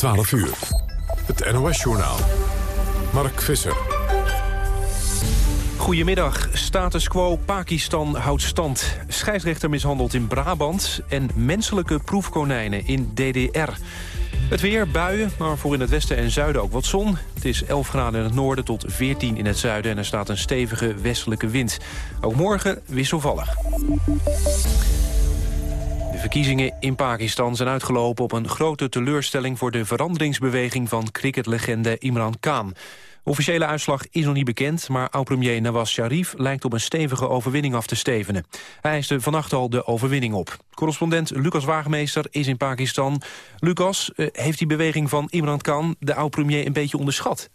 12 uur. Het NOS-journaal. Mark Visser. Goedemiddag. Status quo Pakistan houdt stand. Scheidsrechter mishandeld in Brabant... en menselijke proefkonijnen in DDR. Het weer, buien, maar voor in het westen en zuiden ook wat zon. Het is 11 graden in het noorden tot 14 in het zuiden... en er staat een stevige westelijke wind. Ook morgen wisselvallig. Verkiezingen in Pakistan zijn uitgelopen op een grote teleurstelling... voor de veranderingsbeweging van cricketlegende Imran Khan. Officiële uitslag is nog niet bekend, maar oud-premier Nawaz Sharif lijkt op een stevige overwinning af te stevenen. Hij eiste vannacht al de overwinning op. Correspondent Lucas Waagmeester is in Pakistan. Lucas, eh, heeft die beweging van Imran Khan de oud-premier een beetje onderschat?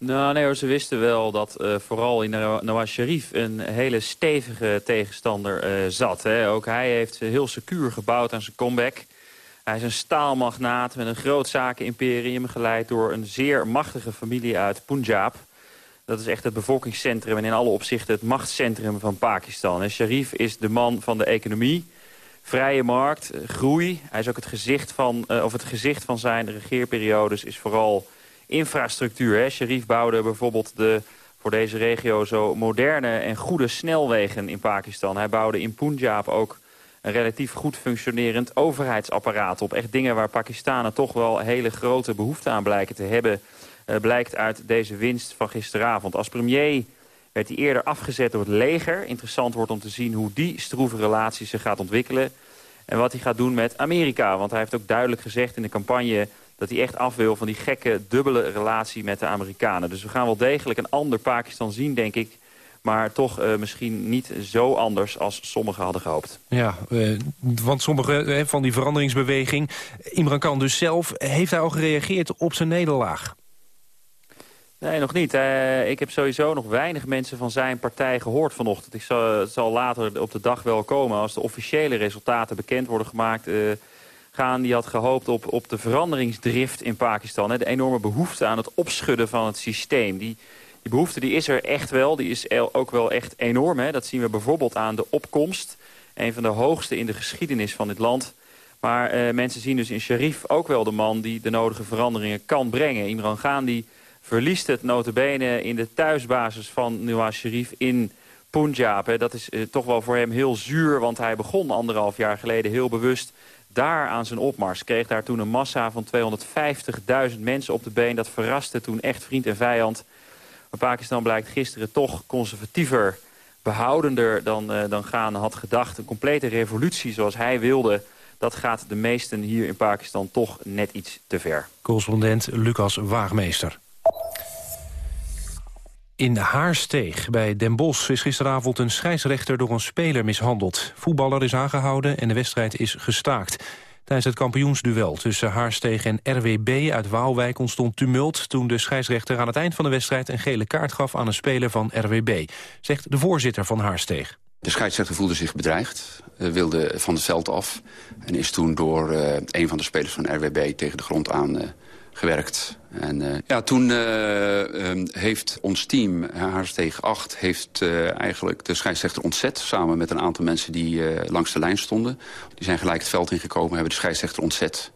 Nou, nee hoor, ze wisten wel dat uh, vooral in Nawaz Sharif een hele stevige tegenstander uh, zat. Hè. Ook hij heeft heel secuur gebouwd aan zijn comeback. Hij is een staalmagnaat met een groot zakenimperium... geleid door een zeer machtige familie uit Punjab. Dat is echt het bevolkingscentrum en in alle opzichten het machtscentrum van Pakistan. Sharif is de man van de economie, vrije markt, groei. Hij is ook het gezicht van, of het gezicht van zijn regeerperiodes is vooral infrastructuur. Hè. Bouwde bijvoorbeeld de, voor deze regio zo moderne en goede snelwegen in Pakistan. Hij bouwde in Punjab ook een relatief goed functionerend overheidsapparaat op. Echt dingen waar Pakistanen toch wel hele grote behoefte aan blijken te hebben... Uh, blijkt uit deze winst van gisteravond. Als premier werd hij eerder afgezet door het leger. Interessant wordt om te zien hoe die stroeve relatie zich gaat ontwikkelen. En wat hij gaat doen met Amerika. Want hij heeft ook duidelijk gezegd in de campagne dat hij echt af wil van die gekke dubbele relatie met de Amerikanen. Dus we gaan wel degelijk een ander Pakistan zien, denk ik maar toch uh, misschien niet zo anders als sommigen hadden gehoopt. Ja, uh, want sommige uh, van die veranderingsbeweging... Imran Khan dus zelf, heeft hij al gereageerd op zijn nederlaag? Nee, nog niet. ik heb sowieso nog weinig mensen van zijn partij gehoord vanochtend. Ik zal, het zal later op de dag wel komen als de officiële resultaten bekend worden gemaakt... Gaan die had gehoopt op, op de veranderingsdrift in Pakistan. Hè, de enorme behoefte aan het opschudden van het systeem. Die, die behoefte die is er echt wel. Die is ook wel echt enorm. Hè. Dat zien we bijvoorbeeld aan de opkomst. Een van de hoogste in de geschiedenis van dit land. Maar eh, mensen zien dus in Sharif ook wel de man die de nodige veranderingen kan brengen. Imran Gandhi verliest het notabene in de thuisbasis van Nawaz Sharif in Punjab. Hè. Dat is eh, toch wel voor hem heel zuur, want hij begon anderhalf jaar geleden heel bewust daar aan zijn opmars. Kreeg daar toen een massa van 250.000 mensen op de been. Dat verraste toen echt vriend en vijand. Maar Pakistan blijkt gisteren toch conservatiever, behoudender dan, uh, dan Ghana had gedacht. Een complete revolutie zoals hij wilde, dat gaat de meesten hier in Pakistan toch net iets te ver. Correspondent Lucas Waagmeester. In Haarsteeg bij Den Bosch is gisteravond een scheidsrechter door een speler mishandeld. Voetballer is aangehouden en de wedstrijd is gestaakt. Tijdens het kampioensduel tussen Haarsteeg en RWB uit Waalwijk ontstond tumult... toen de scheidsrechter aan het eind van de wedstrijd een gele kaart gaf aan een speler van RWB, zegt de voorzitter van Haarsteeg. De scheidsrechter voelde zich bedreigd, uh, wilde van het veld af... en is toen door uh, een van de spelers van RWB tegen de grond aan uh, gewerkt. En uh, ja, toen uh, um, heeft ons team, Haarsteeg 8, heeft uh, eigenlijk de scheidsrechter ontzet... samen met een aantal mensen die langs de lijn stonden. Die zijn gelijk het veld ingekomen, hebben de scheidsrechter ontzet...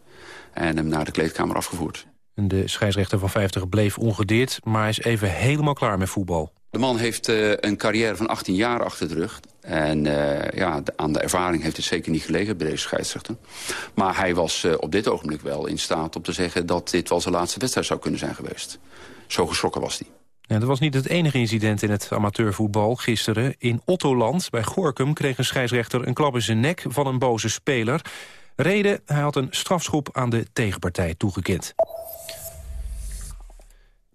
en hem naar de kleedkamer afgevoerd. De scheidsrechter van 50 bleef ongedeerd, maar is even helemaal klaar met voetbal. De man heeft uh, een carrière van 18 jaar achter de rug. En uh, ja, de, aan de ervaring heeft het zeker niet gelegen bij deze scheidsrechter. Maar hij was uh, op dit ogenblik wel in staat om te zeggen... dat dit wel zijn laatste wedstrijd zou kunnen zijn geweest. Zo geschrokken was hij. Ja, dat was niet het enige incident in het amateurvoetbal gisteren. In Ottoland, bij Gorkum, kreeg een scheidsrechter een klap in zijn nek van een boze speler. Reden, hij had een strafschop aan de tegenpartij toegekend.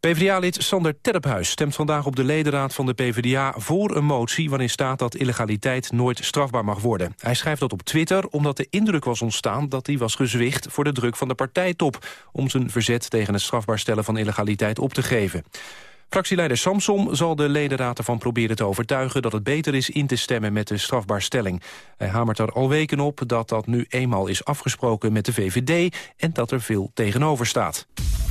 PvdA-lid Sander Terphuis stemt vandaag op de ledenraad van de PvdA voor een motie waarin staat dat illegaliteit nooit strafbaar mag worden. Hij schrijft dat op Twitter omdat de indruk was ontstaan dat hij was gezwicht voor de druk van de partijtop om zijn verzet tegen het strafbaar stellen van illegaliteit op te geven. Fractieleider Samsom zal de ledenraad ervan proberen te overtuigen... dat het beter is in te stemmen met de strafbaarstelling. Hij hamert er al weken op dat dat nu eenmaal is afgesproken met de VVD... en dat er veel tegenover staat.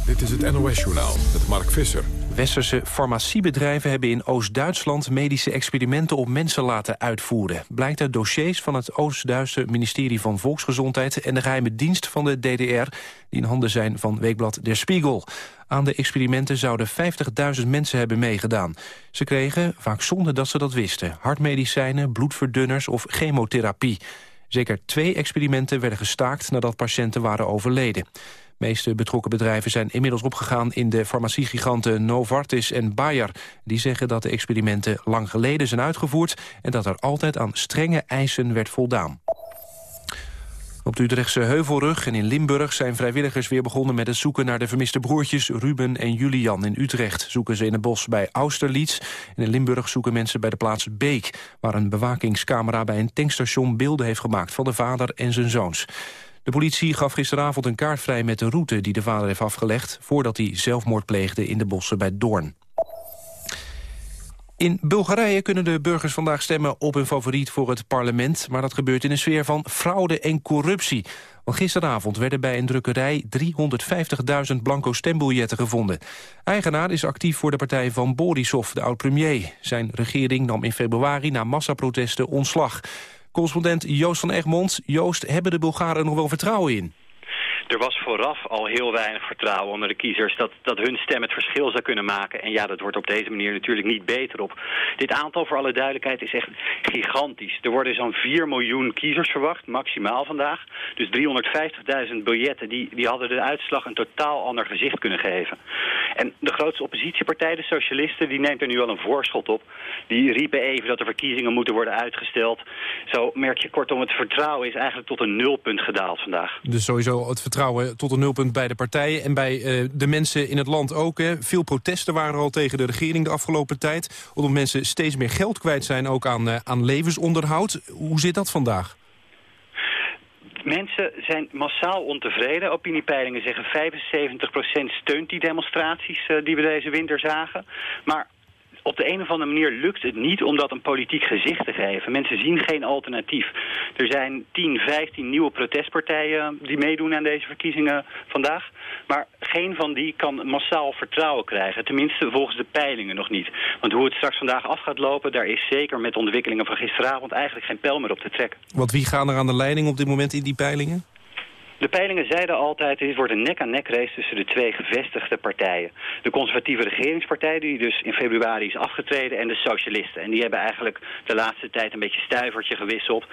Dit is het NOS-journaal met Mark Visser. Westerse farmaciebedrijven hebben in Oost-Duitsland medische experimenten op mensen laten uitvoeren. Blijkt uit dossiers van het Oost-Duitse ministerie van Volksgezondheid en de geheime dienst van de DDR, die in handen zijn van weekblad Der Spiegel. Aan de experimenten zouden 50.000 mensen hebben meegedaan. Ze kregen, vaak zonder dat ze dat wisten, hartmedicijnen, bloedverdunners of chemotherapie. Zeker twee experimenten werden gestaakt nadat patiënten waren overleden. Meeste betrokken bedrijven zijn inmiddels opgegaan in de farmaciegiganten Novartis en Bayer. Die zeggen dat de experimenten lang geleden zijn uitgevoerd en dat er altijd aan strenge eisen werd voldaan. Op de Utrechtse Heuvelrug en in Limburg zijn vrijwilligers weer begonnen met het zoeken naar de vermiste broertjes Ruben en Julian. In Utrecht zoeken ze in het bos bij Austerlitz. En in Limburg zoeken mensen bij de plaats Beek, waar een bewakingscamera bij een tankstation beelden heeft gemaakt van de vader en zijn zoons. De politie gaf gisteravond een kaart vrij met de route die de vader heeft afgelegd... voordat hij zelfmoord pleegde in de bossen bij Doorn. In Bulgarije kunnen de burgers vandaag stemmen op hun favoriet voor het parlement... maar dat gebeurt in een sfeer van fraude en corruptie. Want gisteravond werden bij een drukkerij 350.000 blanco stembiljetten gevonden. Eigenaar is actief voor de partij van Borisov, de oud-premier. Zijn regering nam in februari na massaprotesten ontslag. Correspondent Joost van Egmond. Joost, hebben de Bulgaren nog wel vertrouwen in? Er was vooraf al heel weinig vertrouwen onder de kiezers dat, dat hun stem het verschil zou kunnen maken. En ja, dat wordt op deze manier natuurlijk niet beter op. Dit aantal, voor alle duidelijkheid, is echt gigantisch. Er worden zo'n 4 miljoen kiezers verwacht, maximaal vandaag. Dus 350.000 biljetten, die, die hadden de uitslag een totaal ander gezicht kunnen geven. En de grootste oppositiepartij, de Socialisten, die neemt er nu al een voorschot op. Die riepen even dat de verkiezingen moeten worden uitgesteld. Zo merk je kortom, het vertrouwen is eigenlijk tot een nulpunt gedaald vandaag. Dus sowieso het vertrouwen tot een nulpunt bij de partijen en bij uh, de mensen in het land ook. Hè. Veel protesten waren er al tegen de regering de afgelopen tijd. Omdat mensen steeds meer geld kwijt zijn ook aan, uh, aan levensonderhoud. Hoe zit dat vandaag? Mensen zijn massaal ontevreden. Opiniepeilingen zeggen 75% steunt die demonstraties uh, die we deze winter zagen. Maar op de een of andere manier lukt het niet om dat een politiek gezicht te geven. Mensen zien geen alternatief. Er zijn 10, 15 nieuwe protestpartijen die meedoen aan deze verkiezingen vandaag. Maar geen van die kan massaal vertrouwen krijgen. Tenminste volgens de peilingen nog niet. Want hoe het straks vandaag af gaat lopen... daar is zeker met ontwikkelingen van gisteravond eigenlijk geen pijl meer op te trekken. Want wie gaan er aan de leiding op dit moment in die peilingen? De peilingen zeiden altijd, dit wordt een nek-aan-nek race tussen de twee gevestigde partijen. De conservatieve regeringspartij, die dus in februari is afgetreden, en de socialisten. En die hebben eigenlijk de laatste tijd een beetje stuivertje gewisseld.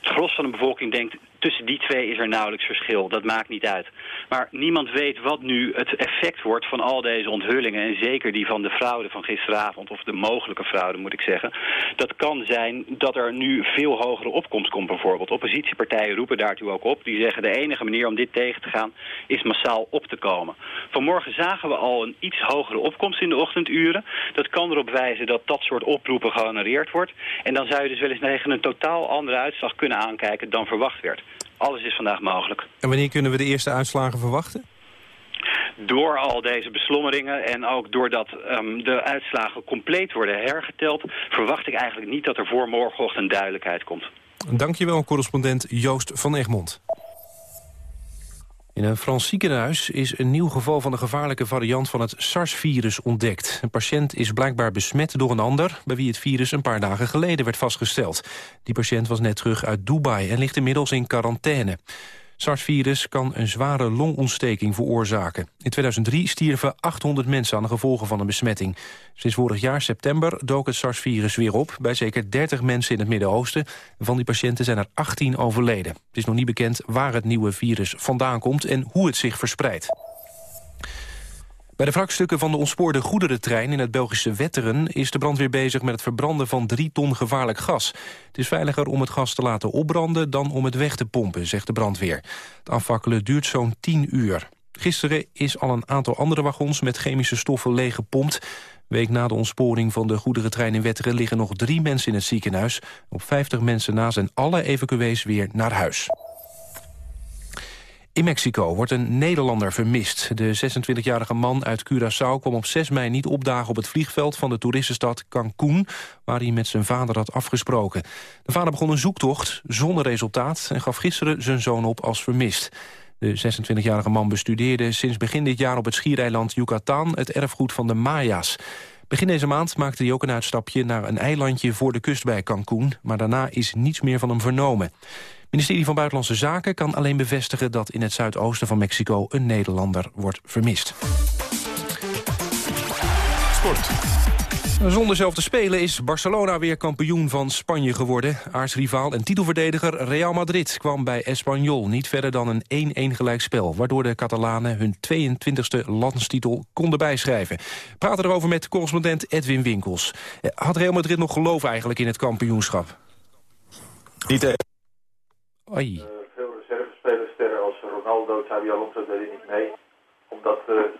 Het gros van de bevolking denkt, tussen die twee is er nauwelijks verschil. Dat maakt niet uit. Maar niemand weet wat nu het effect wordt van al deze onthullingen. En zeker die van de fraude van gisteravond, of de mogelijke fraude moet ik zeggen. Dat kan zijn dat er nu veel hogere opkomst komt bijvoorbeeld. Oppositiepartijen roepen daartoe ook op. Die zeggen de enige manier om dit tegen te gaan is massaal op te komen. Vanmorgen zagen we al een iets hogere opkomst in de ochtenduren. Dat kan erop wijzen dat dat soort oproepen gehonoreerd wordt. En dan zou je dus wel eens tegen een totaal andere uitslag kunnen aankijken dan verwacht werd. Alles is vandaag mogelijk. En wanneer kunnen we de eerste uitslagen verwachten? Door al deze beslommeringen en ook doordat um, de uitslagen compleet worden hergeteld... verwacht ik eigenlijk niet dat er voor morgenochtend duidelijkheid komt. Dankjewel, correspondent Joost van Egmond. In een Frans ziekenhuis is een nieuw geval van de gevaarlijke variant van het SARS-virus ontdekt. Een patiënt is blijkbaar besmet door een ander... bij wie het virus een paar dagen geleden werd vastgesteld. Die patiënt was net terug uit Dubai en ligt inmiddels in quarantaine. SARS-virus kan een zware longontsteking veroorzaken. In 2003 stierven 800 mensen aan de gevolgen van een besmetting. Sinds vorig jaar september dook het SARS-virus weer op... bij zeker 30 mensen in het Midden-Oosten. Van die patiënten zijn er 18 overleden. Het is nog niet bekend waar het nieuwe virus vandaan komt... en hoe het zich verspreidt. Bij de wrakstukken van de ontspoorde goederentrein in het Belgische Wetteren... is de brandweer bezig met het verbranden van drie ton gevaarlijk gas. Het is veiliger om het gas te laten opbranden dan om het weg te pompen, zegt de brandweer. Het afvakkelen duurt zo'n 10 uur. Gisteren is al een aantal andere wagons met chemische stoffen leeggepompt. Week na de ontsporing van de goederentrein in Wetteren... liggen nog drie mensen in het ziekenhuis. Op 50 mensen na zijn alle evacuees weer naar huis. In Mexico wordt een Nederlander vermist. De 26-jarige man uit Curaçao kwam op 6 mei niet opdagen op het vliegveld van de toeristenstad Cancún, waar hij met zijn vader had afgesproken. De vader begon een zoektocht zonder resultaat en gaf gisteren zijn zoon op als vermist. De 26-jarige man bestudeerde sinds begin dit jaar op het schiereiland Yucatan... het erfgoed van de Maya's. Begin deze maand maakte hij ook een uitstapje naar een eilandje voor de kust bij Cancún... maar daarna is niets meer van hem vernomen. Het ministerie van Buitenlandse Zaken kan alleen bevestigen... dat in het zuidoosten van Mexico een Nederlander wordt vermist. Sport. Zonder zelf te spelen is Barcelona weer kampioen van Spanje geworden. Aartsrivaal en titelverdediger Real Madrid kwam bij Espanyol niet verder dan een 1-1 gelijkspel... waardoor de Catalanen hun 22e landstitel konden bijschrijven. Praten erover met correspondent Edwin Winkels. Eh, had Real Madrid nog geloof eigenlijk in het kampioenschap? Niet echt. Oei. Uh, veel reservespelers, sterren als Ronaldo, Xabi Alonso deden niet mee. Omdat... Ook.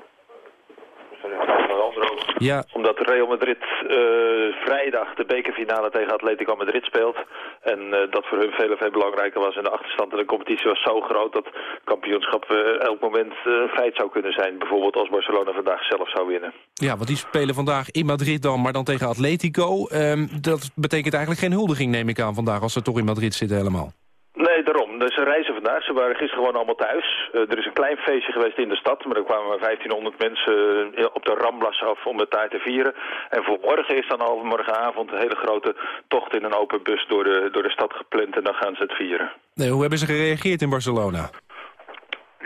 Ja, Omdat Real Madrid uh, vrijdag de bekerfinale tegen Atletico Madrid speelt. En uh, dat voor hun veel, veel belangrijker was. En de achterstand in de competitie was zo groot dat kampioenschap uh, elk moment een feit zou kunnen zijn. Bijvoorbeeld als Barcelona vandaag zelf zou winnen. ja, want die spelen vandaag in Madrid dan, maar dan tegen Atletico. Ehm, dat betekent eigenlijk geen huldiging, neem ik aan, vandaag... als ze toch in Madrid zitten helemaal. Nee, daarom. Dus ze reizen vandaag. Ze waren gisteren gewoon allemaal thuis. Uh, er is een klein feestje geweest in de stad, maar er kwamen maar 1500 mensen uh, op de Ramblas af om de taart te vieren. En voor morgen is dan al morgenavond een hele grote tocht in een open bus door de, door de stad gepland en dan gaan ze het vieren. Nee, hoe hebben ze gereageerd in Barcelona?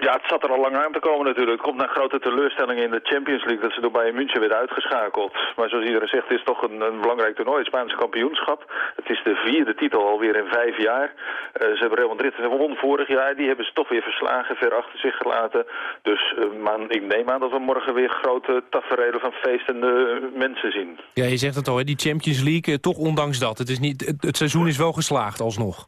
Ja, het zat er al lang aan te komen natuurlijk. Het komt naar grote teleurstelling in de Champions League dat ze door Bayern München werden uitgeschakeld. Maar zoals iedereen zegt, het is toch een, een belangrijk toernooi, het Spaanse kampioenschap. Het is de vierde titel alweer in vijf jaar. Uh, ze hebben Real Madrid won vorig jaar, die hebben ze toch weer verslagen, ver achter zich gelaten. Dus uh, maar ik neem aan dat we morgen weer grote tafereelen van feestende mensen zien. Ja, je zegt het al, hè, die Champions League, eh, toch ondanks dat. Het, is niet, het seizoen is wel geslaagd alsnog.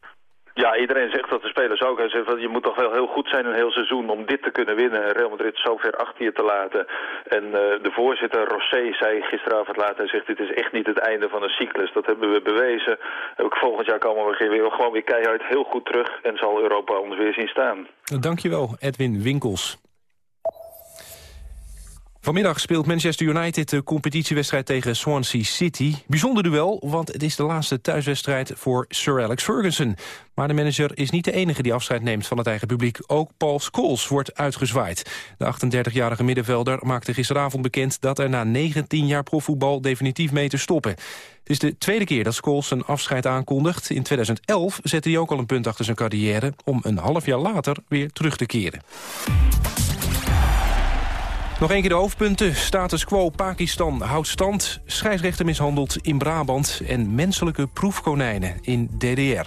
Ja, iedereen zegt dat de spelers ook. Hij zegt dat je moet toch wel heel goed zijn een heel seizoen om dit te kunnen winnen. Real Madrid zo ver achter je te laten. En uh, de voorzitter Rosé zei gisteravond later, hij zegt dit is echt niet het einde van een cyclus. Dat hebben we bewezen. Volgend jaar komen we weer, gewoon weer keihard heel goed terug en zal Europa ons weer zien staan. Dankjewel, Edwin Winkels. Vanmiddag speelt Manchester United de competitiewedstrijd tegen Swansea City. Bijzonder duel, want het is de laatste thuiswedstrijd voor Sir Alex Ferguson. Maar de manager is niet de enige die afscheid neemt van het eigen publiek. Ook Paul Scholes wordt uitgezwaaid. De 38-jarige middenvelder maakte gisteravond bekend... dat er na 19 jaar profvoetbal definitief mee te stoppen. Het is de tweede keer dat Scholes zijn afscheid aankondigt. In 2011 zette hij ook al een punt achter zijn carrière... om een half jaar later weer terug te keren. Nog een keer de hoofdpunten. Status quo Pakistan houdt stand. Scheidsrechter mishandeld in Brabant. En menselijke proefkonijnen in DDR.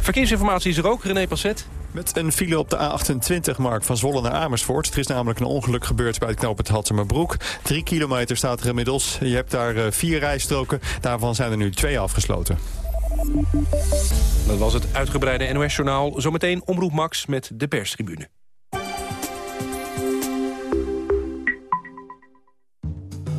Verkeersinformatie is er ook, René Passet. Met een file op de A28, Mark, van Zwolle naar Amersfoort. Er is namelijk een ongeluk gebeurd bij het knooppunt Hattemerbroek. Drie kilometer staat er inmiddels. Je hebt daar uh, vier rijstroken. Daarvan zijn er nu twee afgesloten. Dat was het uitgebreide NOS-journaal. Zometeen Omroep Max met de perstribune.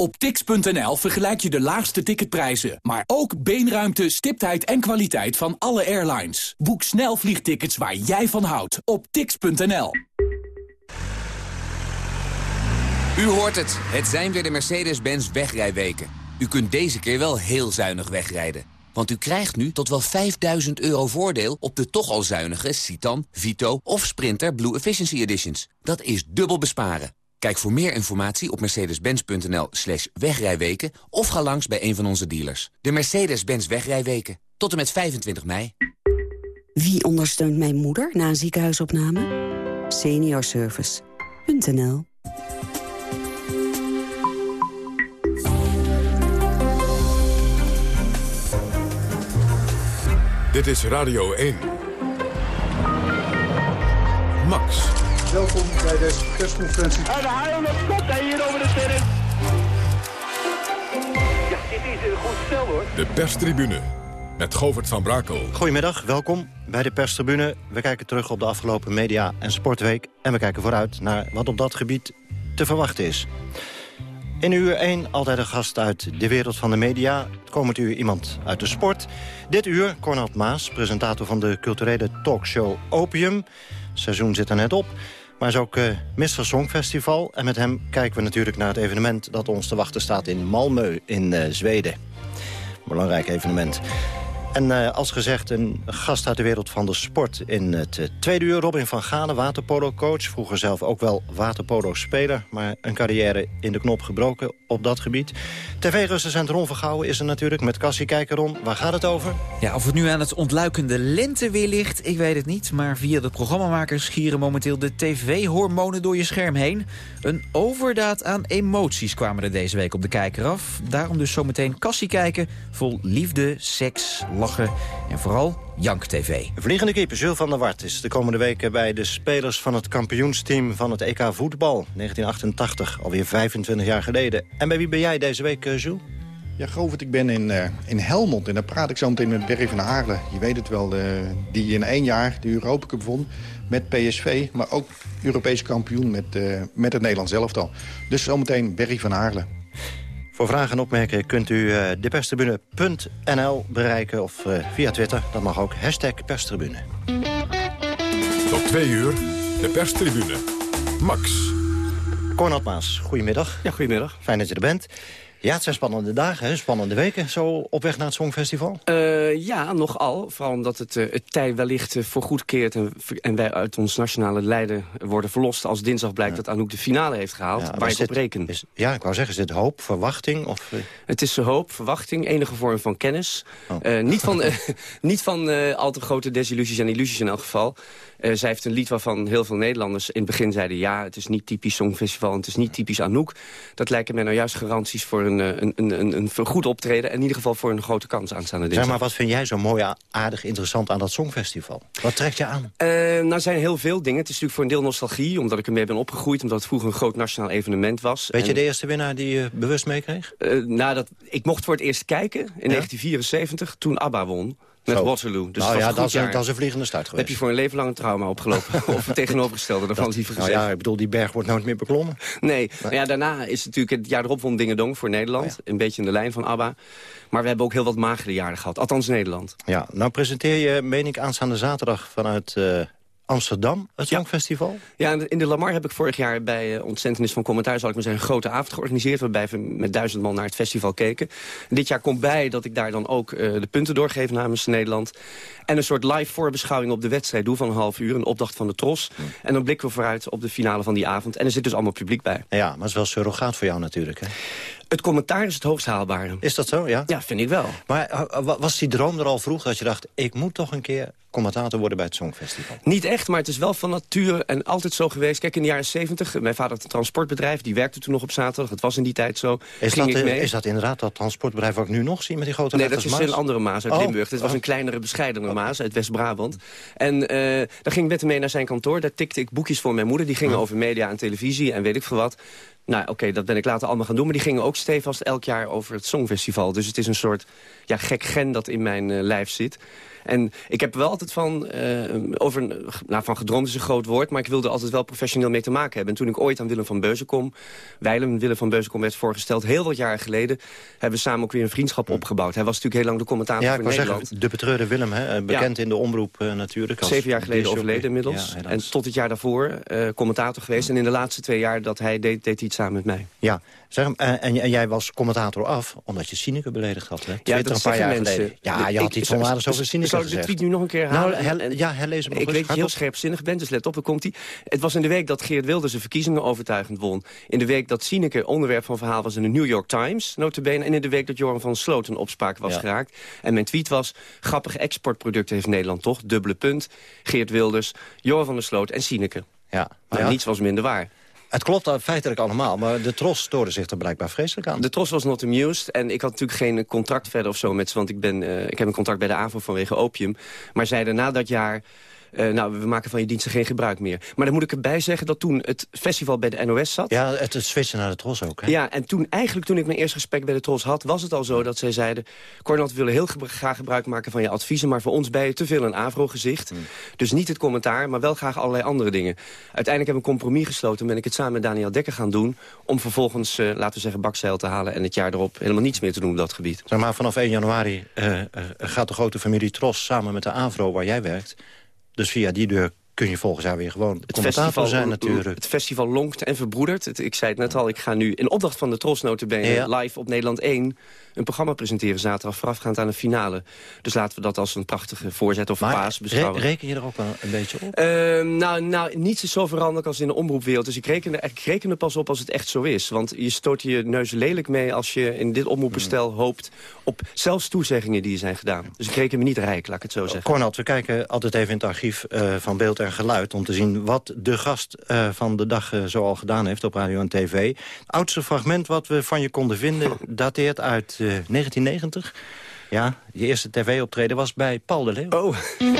Op tix.nl vergelijk je de laagste ticketprijzen, maar ook beenruimte, stiptheid en kwaliteit van alle airlines. Boek snel vliegtickets waar jij van houdt op tix.nl. U hoort het. Het zijn weer de Mercedes-Benz wegrijweken. U kunt deze keer wel heel zuinig wegrijden. Want u krijgt nu tot wel 5000 euro voordeel op de toch al zuinige Citan, Vito of Sprinter Blue Efficiency Editions. Dat is dubbel besparen. Kijk voor meer informatie op mercedes-benz.nl slash wegrijweken... of ga langs bij een van onze dealers. De Mercedes-Benz wegrijweken. Tot en met 25 mei. Wie ondersteunt mijn moeder na een ziekenhuisopname? Seniorservice.nl Dit is Radio 1. Max. Welkom bij de persconferentie. En de op kop hier over de terrein. Ja, dit is een goed spel hoor. De perstribune met Govert van Brakel. Goedemiddag, welkom bij de perstribune. We kijken terug op de afgelopen media- en sportweek... en we kijken vooruit naar wat op dat gebied te verwachten is. In uur 1 altijd een gast uit de wereld van de media. Komend uur iemand uit de sport. Dit uur Cornald Maas, presentator van de culturele talkshow Opium. Het seizoen zit er net op. Maar is ook uh, Mr. Songfestival. En met hem kijken we natuurlijk naar het evenement... dat ons te wachten staat in Malmö in uh, Zweden. Belangrijk evenement. En uh, als gezegd, een gast uit de wereld van de sport in het uh, tweede uur. Robin van Galen, waterpolo-coach. Vroeger zelf ook wel waterpolo-speler. Maar een carrière in de knop gebroken op dat gebied. TV-recensent Ron Vergouwen is er natuurlijk met Cassie Kijker. Ron, waar gaat het over? Ja, of het nu aan het ontluikende lenteweer ligt, ik weet het niet. Maar via de programmamakers schieren momenteel de tv-hormonen door je scherm heen. Een overdaad aan emoties kwamen er deze week op de kijker af. Daarom dus zometeen Cassie kijken, vol liefde, seks, lachen en vooral Jank TV. Vliegende keeper Jules van der Wart is de komende weken bij de spelers van het kampioensteam van het EK voetbal 1988, alweer 25 jaar geleden. En bij wie ben jij deze week, Jules? Ja, Govert, ik ben in, uh, in Helmond en daar praat ik zo meteen met Berry van Aarle. Je weet het wel, de, die in één jaar de Europa Cup won met PSV, maar ook Europese kampioen met, uh, met het Nederlands elftal. Dus zometeen Berry van Aarle. Voor vragen en opmerkingen kunt u uh, deperstribune.nl bereiken of uh, via Twitter. Dat mag ook. Hashtag perstribune. Tot twee uur, de perstribune. Max. Cornald Maas, goedemiddag. Ja, goedemiddag. Fijn dat je er bent. Ja, het zijn spannende dagen, hè? spannende weken, zo op weg naar het Songfestival. Uh, ja, nogal. Vooral omdat het, uh, het tij wellicht uh, voor goed keert... En, en, wij uit ons nationale lijden worden verlost... als dinsdag blijkt ja. dat Anouk de finale heeft gehaald, ja, waar ik op reken. Is, ja, ik wou zeggen, is dit hoop, verwachting? Of, Het is hoop, verwachting, enige vorm van kennis. Oh. niet van, niet van al te grote desillusies en illusies in elk geval. zij heeft een lied waarvan heel veel Nederlanders in het begin zeiden... ja, het is niet typisch Songfestival en het is niet typisch Anouk. Dat lijken mij nou juist garanties voor een, een, een, een, een goed optreden... en in ieder geval voor een grote kans aanstaande dinsdag. Zeg maar, wat vind jij zo mooi, aardig, interessant aan dat Songfestival? Wat trekt je aan? Uh, nou, er zijn heel veel dingen. Het is natuurlijk voor een deel nostalgie, omdat ik ermee ben opgegroeid... omdat het vroeger een groot nationaal evenement was. Weet en... je de eerste winnaar die je bewust meekreeg? Uh, nou, dat, ik mocht voor het eerst kijken in ja? 1974, toen ABBA won. Met Zo. Waterloo. Dus nou dat ja, dat is, een, dat is een vliegende start geweest. Heb je voor een leven lang een trauma opgelopen? of het tegenovergestelde daarvan dat, liever nou gezegd. ja, ik bedoel, die berg wordt nooit meer beklommen. Nee, nee. Nou ja, daarna is het natuurlijk het jaar erop won Dingedong voor Nederland. Oh ja. Een beetje in de lijn van ABBA. Maar we hebben ook heel wat magere jaren gehad. Althans Nederland. Ja, nou presenteer je, meen ik, aanstaande zaterdag vanuit... Uh, Amsterdam, het Songfestival? Ja, in de Lamar heb ik vorig jaar bij uh, ontzentenis van commentaar... zal ik maar zeggen, een grote avond georganiseerd... waarbij we met duizend man naar het festival keken. Dit jaar komt bij dat ik daar dan ook uh, de punten doorgeef namens Nederland. En een soort live voorbeschouwing op de wedstrijd doe van een half uur. Een opdracht van de Tros. En dan blikken we vooruit op de finale van die avond. En er zit dus allemaal publiek bij. Ja, maar het is wel surrogaat voor jou natuurlijk, hè? Het commentaar is het hoogst haalbare. Is dat zo, ja? Ja, vind ik wel. Maar was die droom er al vroeg dat je dacht... ik moet toch een keer commentator worden bij het Songfestival? Niet echt, maar het is wel van nature en altijd zo geweest. Kijk, in de jaren 70, mijn vader had een transportbedrijf... die werkte toen nog op zaterdag, het was in die tijd zo. Is, dat, is dat inderdaad dat transportbedrijf wat ik nu nog zie met die grote Nee, dat is Maas? een andere Maas uit oh. Limburg. Dit was oh. een kleinere, bescheidener Maas uit West-Brabant. En uh, daar ging ik met hem mee naar zijn kantoor. Daar tikte ik boekjes voor mijn moeder. Die gingen oh. over media en televisie en weet ik veel wat. Nou, oké, okay, dat ben ik later allemaal gaan doen. Maar die gingen ook stevast elk jaar over het Songfestival. Dus het is een soort ja, gek gen dat in mijn uh, lijf zit. En ik heb wel altijd van, uh, over, nou, van gedroomd is een groot woord... maar ik wilde altijd wel professioneel mee te maken hebben. En toen ik ooit aan Willem van Beuzenkom... Weilen Willem van Beuzenkom werd voorgesteld, heel wat jaren geleden... hebben we samen ook weer een vriendschap ja. opgebouwd. Hij was natuurlijk heel lang de commentator ja, voor Nederland. Zeggen, de betreurde Willem, hè? bekend ja. in de omroep uh, natuurlijk. Zeven jaar geleden overleden inmiddels. Ja, en tot het jaar daarvoor uh, commentator geweest. En in de laatste twee jaar dat hij deed, deed hij het samen met mij. Ja, zeg, en, en jij was commentator af, omdat je Sineke beledigd had, hè? Ja, dat een paar jaar mensen. geleden. Ja, je had iets onaardigs over Sineke Zal ik de tweet nu nog een keer halen? Nou, her, ja, herlees hem Ik eens. weet dat je heel scherpzinnig bent, dus let op, dan komt hij. Het was in de week dat Geert Wilders de verkiezingen overtuigend won. In de week dat Sineke onderwerp van verhaal was in de New York Times, notabene. En in de week dat Joran van Sloot een opspraak was ja. geraakt. En mijn tweet was, grappige exportproducten heeft Nederland toch? Dubbele punt. Geert Wilders, Joran van der Sloot en Sineke. Ja. Maar ja. niets was minder waar. Het klopt feitelijk allemaal, maar de Tros stoorde zich er blijkbaar vreselijk aan. De Tros was not amused en ik had natuurlijk geen contract verder of zo met ze... want ik, ben, uh, ik heb een contract bij de AVO vanwege opium. Maar zeiden na dat jaar... eh, nou, we maken van je diensten geen gebruik meer. Maar dan moet ik erbij zeggen dat toen het festival bij de NOS zat... Ja, het, het switchen naar de Tros ook, hè? Ja, en toen eigenlijk toen ik mijn eerste gesprek bij de Tros had... was het al zo dat zij zeiden... Cornel, we willen heel graag gebruik maken van je adviezen... maar voor ons ben je te veel een Avro-gezicht. Hmm. Dus niet het commentaar, maar wel graag allerlei andere dingen. Uiteindelijk hebben we een compromis gesloten... en ben ik het samen met Daniel Dekker gaan doen... om vervolgens, eh, laten we zeggen, bakzeil te halen... en het jaar erop helemaal niets meer te doen op dat gebied. Zeg maar vanaf 1 januari eh, gaat de grote familie Tros samen met de AVRO waar jij werkt. Dus via die deur kun je volgend jaar weer gewoon Het festival, zijn natuurlijk. het festival lonkt en verbroedert. Ik zei het net al, ik ga nu in opdracht van de Tros notabene Ja. live op Nederland 1... een programma presenteren zaterdag voorafgaand aan de finale. Dus laten we dat als een prachtige voorzet of Maar paas re- beschouwen. reken je er ook wel een beetje op? Ehm, nou, nou, niets is zo veranderlijk als in de omroepwereld. Dus ik reken, er, ik reken er pas op als het echt zo is. Want je stoot je neus lelijk mee als je in dit omroepbestel Hmm. hoopt... op zelfs toezeggingen die er zijn gedaan. Dus ik reken me niet rijk, laat ik het zo zeggen. Cornald, we kijken altijd even in het archief eh, van beeld en geluid... om te zien wat de gast eh, van de dag eh, zoal gedaan heeft op radio en tv. Het oudste fragment wat we van je konden vinden dateert uit 1990. Ja, je eerste tv-optreden was bij Paul de Leeuw. Oh.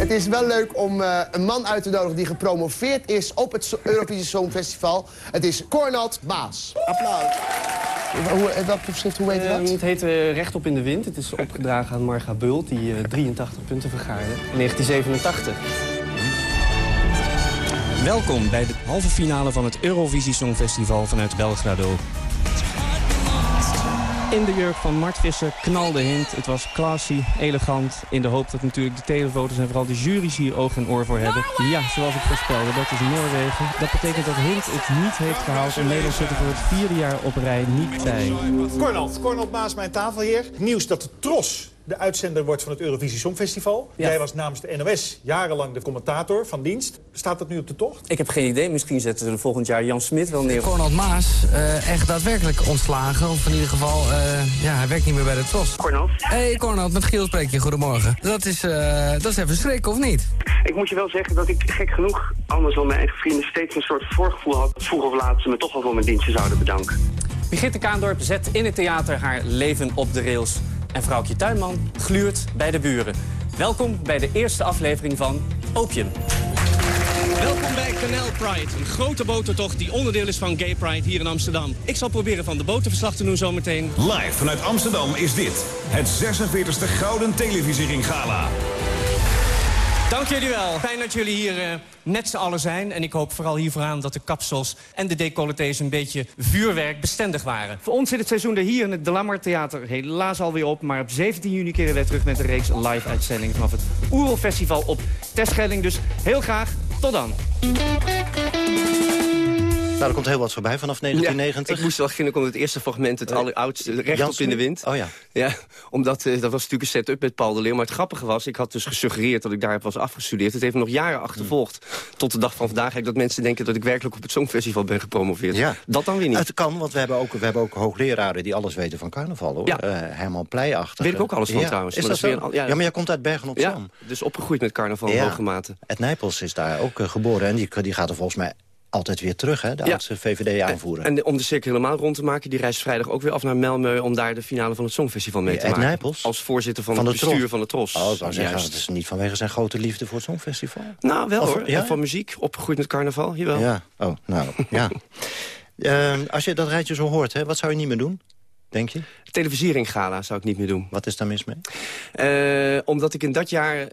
Het is wel leuk om eh, een man uit te nodigen die gepromoveerd is op het So- Eurovisie Songfestival. Het is Cornald Maas. Applaus. Hoe, welk opschrift, hoe heet dat? Eh, het heet eh, Recht op in de Wind. Het is opgedragen aan Marga Bult, die eh, 83 punten vergaarde in 1987. Welkom bij de halve finale van het Eurovisie Songfestival vanuit Belgrado. In de jurk van Mart Visser knalde hint. Het was classy, elegant. In de hoop dat natuurlijk de telefoto's en vooral de jury's hier oog en oor voor hebben. Ja, zoals ik voorspelde, dat is Noorwegen. Dat betekent dat Hint het niet heeft gehaald. En Nederland zit er voor het vierde jaar op rij niet bij. Cornald, Cornald Maas, mijn tafelheer. Nieuws dat de Tros de uitzender wordt van het Eurovisie Songfestival. Jij was namens de NOS jarenlang de commentator van dienst. Staat dat nu op de tocht? Ik heb geen idee. Misschien zetten ze er volgend jaar Jan Smit wel neer. Cornald Maas eh, echt daadwerkelijk ontslagen. Of in ieder geval, eh, ja, hij werkt niet meer bij de Tros. Cornald? hey, Cornald, met Giel spreek je. Goedemorgen. Dat is, eh, dat is even schrik, of niet? Ik moet je wel zeggen dat ik gek genoeg, anders dan mijn eigen vrienden, steeds een soort voorgevoel had. dat Vroeg of laat ze me toch wel voor mijn diensten zouden bedanken. Brigitte Kaandorp zet in het theater haar leven op de rails. En vrouwtje Tuinman gluurt bij de buren. Welkom bij de eerste aflevering van Opium. Welkom bij Canal Pride, een grote botertocht die onderdeel is van Gay Pride hier in Amsterdam. Ik zal proberen van de boterverslag te doen zometeen. Live vanuit Amsterdam is dit het 46e Gouden Televisiering Gala. Dank jullie wel. Fijn dat jullie hier eh, met z'n allen zijn. En ik hoop vooral hier vooraan dat de kapsels en de decolletés een beetje vuurwerkbestendig waren. Voor ons zit het seizoen er hier in het De Lamar Theater helaas alweer op. Maar op 17 juni keren we terug met een reeks live-uitzendingen vanaf het Oerol Festival op Terschelling. Dus heel graag, tot dan. Nou, er komt heel wat voorbij vanaf Ja, 1990. ik moest wel beginnen om het eerste fragment, het alleroudste, recht op in de wind. Oh ja. Ja, omdat eh, dat was natuurlijk een setup met Paul de Leeuw. Maar het grappige was, ik had dus gesuggereerd dat ik daar was afgestudeerd. Het heeft me nog jaren achtervolgd. Tot de dag van vandaag ik dat mensen denken dat ik werkelijk op het Songfestival ben gepromoveerd. Ja. Dat dan weer niet. Het kan, want we hebben, ook, we hebben ook hoogleraren die alles weten van carnaval. Hoor. Ja. Eh, Herman Pleijachtig. Weet ik ook alles van ja. trouwens. Is maar dat, dat is zo? weer een- ja. ja. maar jij komt uit Bergen op Zoom. dus opgegroeid met carnaval in hoge mate. Ed Nijpels is daar ook eh, geboren. En die, die gaat er volgens mij altijd weer terug, hè? De Ja. oudste VVD-aanvoerder. En om de cirkel helemaal rond te maken... die reist vrijdag ook weer af naar Melmeu... om daar de finale van het Songfestival mee te maken. Nijpels? Als voorzitter van, Van het de bestuur Tros? van de Tros. Oh, wou zeggen, het is niet vanwege zijn grote liefde voor het Songfestival. Nou, wel Of- hoor. ja? En van muziek, opgegroeid met carnaval, jawel. Ja, oh, nou, ja. Ehm, als je dat rijtje zo hoort, hè, wat zou je niet meer doen, denk je? Televisiering gala zou ik niet meer doen. Wat is daar mis mee? Eh, omdat ik in dat jaar eh,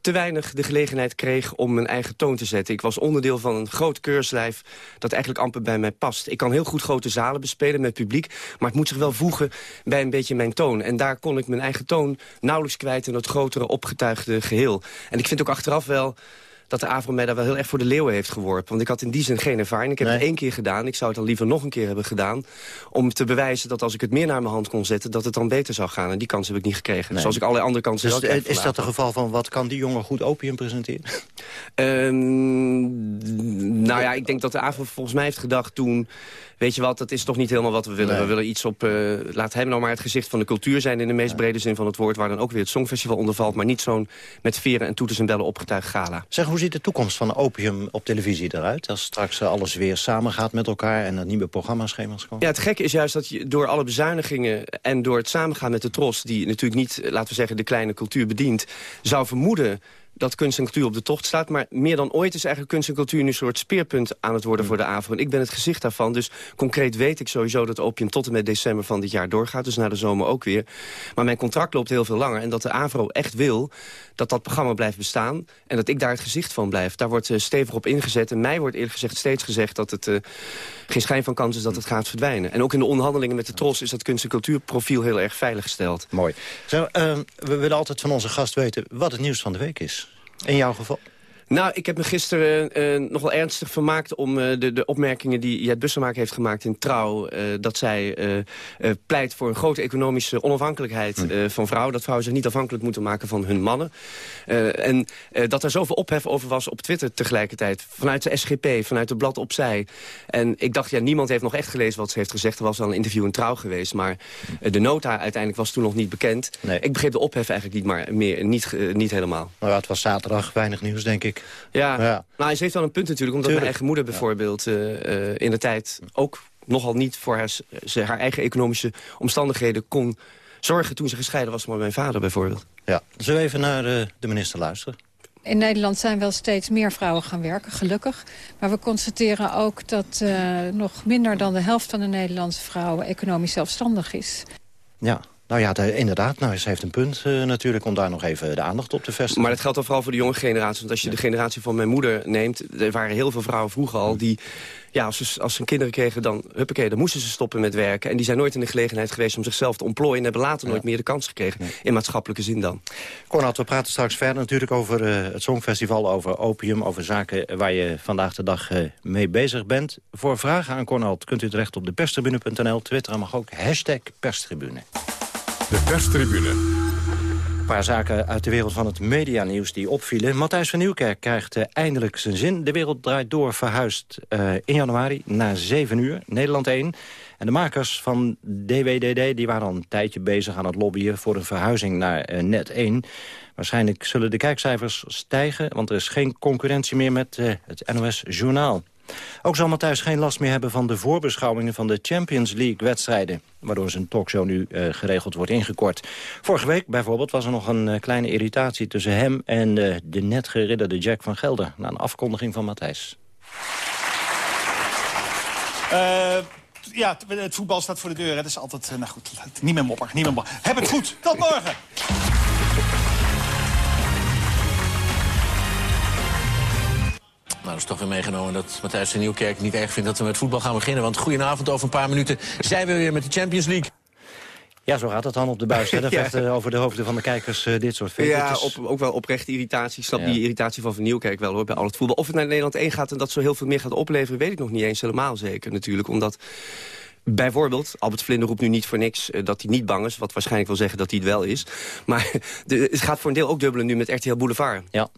te weinig de gelegenheid kreeg om mijn eigen toon te zetten. Ik was onderdeel van een groot keurslijf dat eigenlijk amper bij mij past. Ik kan heel goed grote zalen bespelen met publiek... maar het moet zich wel voegen bij een beetje mijn toon. En daar kon ik mijn eigen toon nauwelijks kwijt in het grotere opgetuigde geheel. En ik vind ook achteraf wel dat de AVRO mij daar wel heel erg voor de leeuwen heeft geworpen. Want ik had in die zin geen ervaring. Ik heb het één keer gedaan. Ik zou het dan liever nog een keer hebben gedaan. Om te bewijzen dat als ik het meer naar mijn hand kon zetten... dat het dan beter zou gaan. En die kans heb ik niet gekregen. Nee. Zoals ik alle andere kansen Dus, is dat een geval van, wat kan die jongen goed opium presenteren? Ehm, nou ja, ik denk dat de AVRO volgens mij heeft gedacht toen... weet je wat, dat is toch niet helemaal wat we willen. Nee. We willen iets op, eh, laat hem nou maar het gezicht van de cultuur zijn... in de meest brede zin van het woord, waar dan ook weer het Songfestival onder valt... maar niet zo'n met veren en toeters en bellen opgetuigd gala. Zeg, hoe ziet de toekomst van opium op televisie eruit? Als straks eh, alles weer samengaat met elkaar en er nieuwe programmaschema's komen? Ja, het gekke is juist dat je door alle bezuinigingen... en door het samengaan met de tros... die natuurlijk niet, eh, laten we zeggen, de kleine cultuur bedient... zou vermoeden dat kunst en cultuur op de tocht staat. Maar meer dan ooit is eigenlijk kunst en cultuur nu een soort speerpunt aan het worden voor de AVRO. En ik ben het gezicht daarvan. Dus concreet weet ik sowieso dat Opium tot en met december van dit jaar doorgaat. Dus na de zomer ook weer. Maar mijn contract loopt heel veel langer. En dat de AVRO echt wil dat dat programma blijft bestaan. En dat ik daar het gezicht van blijf. Daar wordt eh, stevig op ingezet. En mij wordt eerlijk gezegd steeds gezegd dat het eh, geen schijn van kans is dat het gaat verdwijnen. En ook in de onderhandelingen met de TROS is dat kunst- en cultuurprofiel heel erg veilig gesteld. Mooi. Zo, eh, we willen altijd van onze gast weten wat het nieuws van de week is. In jouw geval? Nou, ik heb me gisteren eh, nog wel ernstig vermaakt om eh, de, de opmerkingen die Jet Bussemaker heeft gemaakt in Trouw. dat zij pleit voor een grote economische onafhankelijkheid eh, van vrouwen. Dat vrouwen zich niet afhankelijk moeten maken van hun mannen. En dat er zoveel ophef over was op Twitter tegelijkertijd. Vanuit de SGP, vanuit het blad Opzij. En ik dacht, ja, niemand heeft nog echt gelezen wat ze heeft gezegd. Er was wel een interview in Trouw geweest. Maar de nota uiteindelijk was toen nog niet bekend. Ik begreep de ophef eigenlijk niet, maar meer, niet, niet helemaal. Nou, ja, het was zaterdag, weinig nieuws, denk ik. Ja, Ja. nou, ze heeft wel een punt natuurlijk. Omdat Tuurlijk. mijn eigen moeder bijvoorbeeld eh, eh, in de tijd... ook nogal niet voor haar, ze, haar eigen economische omstandigheden kon zorgen... toen ze gescheiden was met mijn vader bijvoorbeeld. Ja. Zullen we even naar eh, de minister luisteren? In Nederland zijn wel steeds meer vrouwen gaan werken, gelukkig. Maar we constateren ook dat eh, nog minder dan de helft van de Nederlandse vrouwen economisch zelfstandig is. Ja. Nou ja, de- inderdaad. Nou, ze heeft een punt eh, natuurlijk om daar nog even de aandacht op te vestigen. Maar dat geldt dan vooral voor de jonge generatie. Want als je de generatie van mijn moeder neemt... er waren heel veel vrouwen vroeger al die... Ja, als ze, als ze kinderen kregen, dan, huppakee, dan moesten ze stoppen met werken. En die zijn nooit in de gelegenheid geweest om zichzelf te ontplooien... en hebben later nooit meer de kans gekregen. In maatschappelijke zin dan. Konrad, we praten straks verder natuurlijk over eh, het Songfestival, over opium, over zaken waar je vandaag de dag eh, mee bezig bent. Voor vragen aan Konrad kunt u terecht op de perstribune.nl. Twitter mag ook hashtag perstribune. De perstribune. Een paar zaken uit de wereld van het medianieuws die opvielen. Matthijs van Nieuwkerk krijgt eh, eindelijk zijn zin. De wereld draait door, verhuist eh, in januari na 7 uur, Nederland 1. En de makers van DWDD die waren al een tijdje bezig aan het lobbyen... voor een verhuizing naar eh, Net 1. Waarschijnlijk zullen de kijkcijfers stijgen... want er is geen concurrentie meer met het NOS Journaal. Ook zal Matthijs geen last meer hebben van de voorbeschouwingen van de Champions League-wedstrijden. Waardoor zijn talkshow nu eh, geregeld wordt ingekort. Vorige week bijvoorbeeld was er nog een eh, kleine irritatie tussen hem en eh, de net geridderde Jack van Gelder. Na een afkondiging van Matthijs. Ja, het- het voetbal staat voor de deur. Dat is altijd, nou goed, niet meer mopper, niet meer mopper. Heb het goed, tot morgen! Nou, dat is toch weer meegenomen dat Matthijs de Nieuwkerk niet erg vindt dat we met voetbal gaan beginnen. Want goedenavond, over een paar minuten zijn we weer met de Champions League. Ja, zo gaat het dan op de buis. hè. Dan Ja. vechten over de hoofden van de kijkers eh, dit soort dingen. Ja, Het is- op, ook wel oprechte irritatie. Ik snap Ja. die irritatie van Van Nieuwkerk wel hoor, bij al het voetbal. Of het naar Nederland 1 gaat en dat zo heel veel meer gaat opleveren... weet ik nog niet eens helemaal zeker natuurlijk. Omdat bijvoorbeeld, Albert Vlinder roept nu niet voor niks... eh, dat hij niet bang is, wat waarschijnlijk wil zeggen dat hij het wel is. Maar de, het gaat voor een deel ook dubbelen nu met RTL Boulevard. Ja.